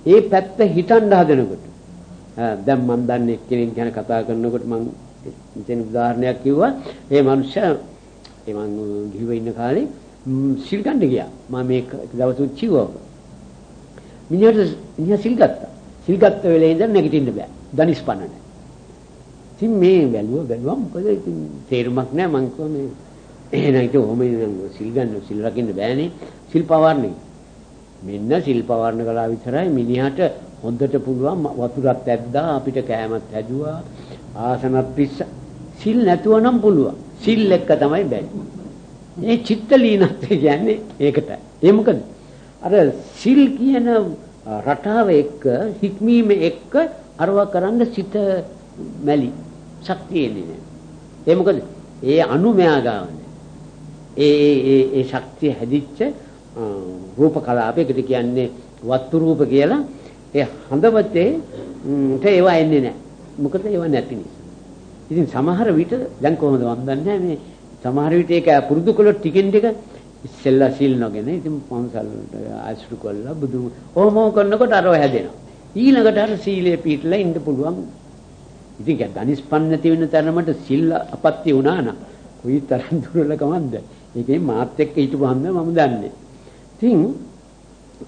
ඒ පැත්ත හිතන්න හදනකොට දැන් මම දන්නේ කෙනෙක් ගැන කතා කරනකොට මම ඉතින් උදාහරණයක් කිව්වා. ඒ මනුස්සයා ඒ මං ගිහිව ඉන්න කාලේ සිල් ගන්න ගියා. මම මේ දවසුත් කිව්වා. මිනිහට මිනිහා සිල් ගත්තා. සිල් ගත්ත වෙලේ ඉඳන් නැගිටින්න බෑ. දනිස් පන්න නැහැ. ඉතින් මේ බැලුවා බැලුවා මොකද ඉතින් තේරුමක් නැහැ මං කිව්වා මේ එහෙනම් ඉතින් ඔහොම සිල් ගන්න සිල් රකින්න බෑනේ. සිල් පවර්ණේ. මෙන්න සිල් පවර්ණ කළා විතරයි මිනිහට හොඳට පුළුවන් වතුරක් ඇද්දා අපිට කෑමත් හැදුවා ආසනත් පිස්ස සිල් නැතුව නම් පුළුවන්. සිල් එක්ක තමයි බැරි. මේ චිත්ත ලීනත්වය කියන්නේ ඒකට. ඒ මොකද? අර සිල් කියන රටාව එක්ක හික්මීම එක්ක අරව කරන්න සිත මැලි ශක්තිය එන්නේ නැහැ. ඒ මොකද? ඒ අනු මෙයා ගාවන්නේ. ඒ ඒ ඒ ශක්තිය හැදිච්ච රූප කලාපයකට කියන්නේ වස්තු රූප කියලා ඒ හඳවතේ ට ඒවා එන්නේ නැහැ. මොකද ඒවා නැති නිසා. ඉතින් සමහර විට දැන් කොහොමද මම දන්නේ මේ සමහර විට ඒක පුරුදු කළොත් ටිකෙන් ටික ඉස්සෙල්ලා සීල් නොගෙන ඉතින් පන්සල් ආශ්‍රු කළා බුදු ඕම කරනකොට අරව හැදෙනවා. ඊළඟට අර සීලය පිටලා ඉන්න පුළුවන්. ඉතින් ඒක ධනිස්පන්න නැති වෙන තරමට සිල් අපත්‍ය වුණා නම් කොයි තරම් දුර්වලකමක්ද? ඒකේ මාත් එක්ක හිටපුවාම මම දන්නේ. ඉතින්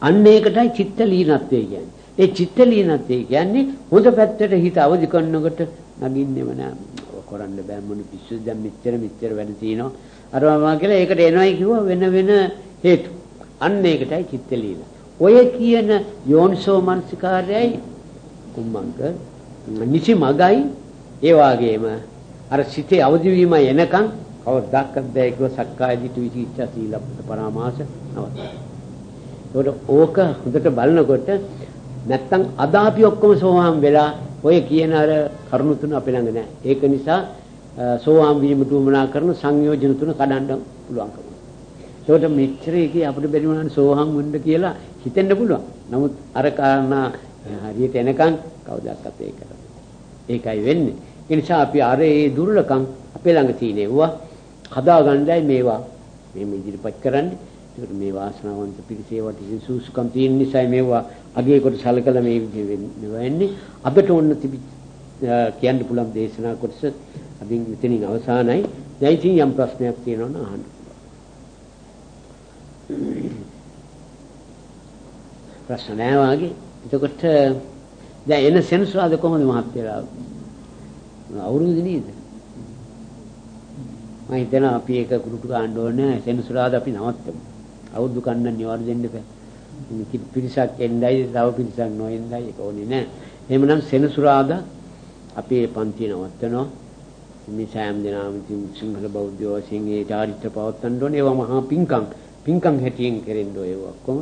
අන්න ඒකටයි චිත්ත ලීනත්වය කියන්නේ. ඒ චිත්ත ලීනත්වය කියන්නේ හොඳ පැත්තට හිත අවදි කරනකොට නගින්නෙම නෑ. කරන්න බෑ මොන පිස්සුද දැන් මෙච්චර මෙච්චර වැඩ තියෙනවා. අරවා කියලා ඒකට එනවයි කිව්වා වෙන වෙන හේතු. අන්න ඒකටයි චිත්ත ලීන. ඔය කියන යෝනිසෝ මනසිකාර්යයි කුම්මංක නිසි මගයි ඒ වාගේම අර සිතේ අවදි වීම එනකන් කවදාකවත් බෑ කිව්ව සක්කාය දිට්ඨි විචිකිච්ඡා සීලප්ප පරාමාස නවත්තා. ඒකට ඕක හොඳට බලනකොට නැත්තම් අද අපි ඔක්කොම සෝවාන් වෙලා ඔය කියන අර කරුණු තුන අපේ ළඟ නැහැ. ඒක නිසා සෝවාන් වීමට උවමනා කරන සංයෝජන තුන කඩන්න පුළුවන්කම. ඒකට මෙච්චර එකේ අපිට බැරි වුණානේ සෝවාන් වෙන්න කියලා හිතෙන්න පුළුවන්. නමුත් අර කාරණා හරියට එනකන් කවදාවත් ඒක ඒකයි වෙන්නේ. ඒ නිසා අපි අර ඒ දුර්ලකම් අපේ ළඟ තියෙනවා. හදාගන්නයි මේවා මේ ඉදිරිපත් කරන්නේ. ඒකට මේ වාසනාවන්ත පිරිසේවට සූසුකම් තියෙන නිසා මේවා අගේ කොට සලකලා මේ විදිහ වෙන්නේ. අපිට ඕන තිබි කියන්න පුළුවන් දේශනා කොටස අදින් මෙතනින් අවසానයි. දැන් ඉතින් යම් ප්‍රශ්නයක් තියෙනවා නම් අහන්න. ප්‍රශ්න නැහැ වාගේ. එතකොට දැන් එන සෙන්සුරාද කොහොමද මහත්තයලා? අවුරුදු නේද? මම හිතනවා අපි ඒක කුරුටු ගන්න ඕනේ සෙන්සුරාද අපි නවත්තමු. අවුරුදු කන්න නිවාර දෙන්න බෑ. පිරිසක් එන්නයි තව පිරිසක් නොඑන්නයි ඒක ඕනේ නෑ. එහෙමනම් සෙනසුරාදා අපේ පන්තිය නවත්තනවා. මේ සෑම දිනම ඉතින් සිංහල බෞද්ධ වශයෙන් ඒ චාරිත්‍ර පවත්වන්න ඕනේ. ඒවා මහා පිංකම් පිංකම් හැටියෙන් කෙරෙන්න ඕනේ ඒවා ඔක්කොම.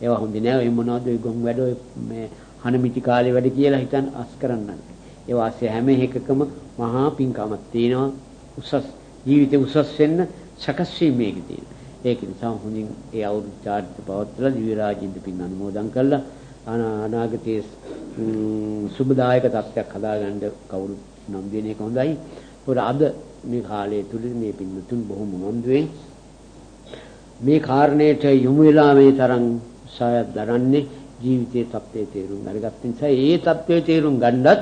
ඒවා හොඳ නෑ. ඒ මොනවද ඒ ගොම් වැඩ මේ හනමිටි කාලේ වැඩ කියලා හිතන් අස් කරන්නන්න. ඒ වාසිය හැම එකකම මහා පිංකමක් තියෙනවා. උසස් ජීවිතේ උසස් වෙන්න සකස් වීමේක තියෙනවා. ඒක නිසා හොඳින් ඒ අවුරුදු චාරිත්‍ර පවත්වලා දිව්‍ය රාජින්ද පින් අනුමෝදන් කළා අනාගතයේ සුබදායක තත්ත්වයක් හදාගන්න කවුරු නම් දෙන එක හොඳයි. ඒකට අද මේ කාලය තුල මේ පින්නතුන් බොහොම උනන්දුවෙන් මේ කාරණයට යොමු වෙලා මේ තරම් උත්සාහයක් දරන්නේ ජීවිතයේ தත්ත්වයේ තේරුම් අරගත්ත නිසා ඒ தත්ත්වයේ තේරුම් ගන්නත්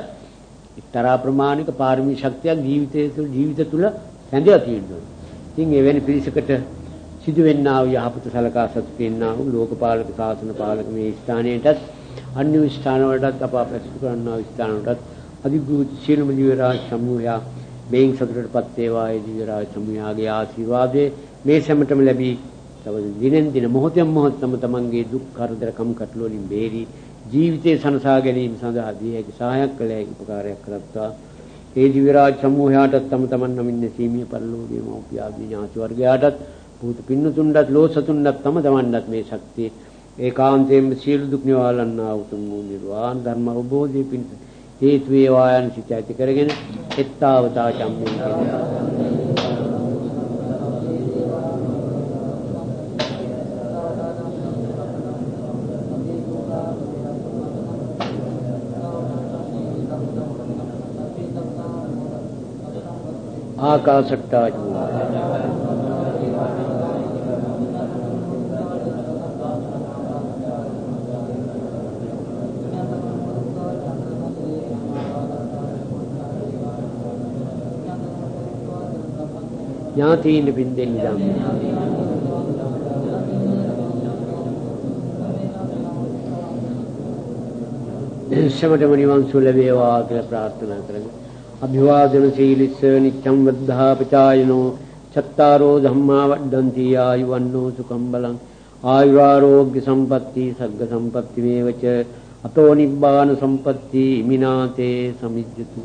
එක්තරා ප්‍රමාණික පාරමී ශක්තියක් ජීවිතයේ තුල ජීවිත තුල සැඳලා තියෙනවා. ඉතින් එවැනි පිරිසකට සිදුවෙන්නා වූ යහපත සලකා සතුටින්නා වූ ලෝකපාලක ශාසන පාලක මේ ස්ථානයටත් අන්‍ය ස්ථාන වලටත් අප ප්‍රතිසු කරන්නා වූ ස්ථාන වලටත් අධිග්‍රූත සියලුම ජීවරාජ සමූහයා මේන් සතුටටපත් වේවා. ඒ ජීවරාජ සමූහයාගේ ආශිර්වාදේ මේ සැමටම ලැබී තව දිනෙන් දින මොහොතෙන් මොහොත තම තමන්ගේ දුක් කරදර කම් කටළු වලින් බේරි ජීවිතේ සනසා ගැනීම සඳහා දී හැකි සහායක් කළ හැකි උපකාරයක් කරත්තා ඒ ජීවරාජ සමූහයාටත් තම තමන් නමින් සීමිය පරිලෝකීය මෞපියාදී ඥාති වර්ගයාටත් භූත පින්නතුන්ටත් ලෝසතුන්ටත් තම තමන්ටත් මේ ශක්තිය. ඒකාන්තයෙන්ම සියලු දුක් නිවාලන්නා උතුම් වූ නිර්වාණ ධර්ම අවබෝධය පිණිස හේතු වේවා යන සිත ඇති කරගෙන එත්තාවතා චම්මේ ආකාශට්ටා ඥාතීන් පින්දෙන් නිදම් සමටම නිවන් සුව ලැබේවා කියලා ප්‍රාර්ථනා කරමි. අභිවාදන සීලිස්ස නිච්ඡම් වද්ධාපචායනෝ චත්තාරෝ ධම්මා වඩ්ඩಂತಿ ආයුවන්නෝ සුඛම් බලං. ආයුරාෝග්‍ය සම්පatti සග්ග සම්පatti මේවච. අතෝ නිබ්බාන සම්පatti ඉමිනාතේ සමිජ්ජතු.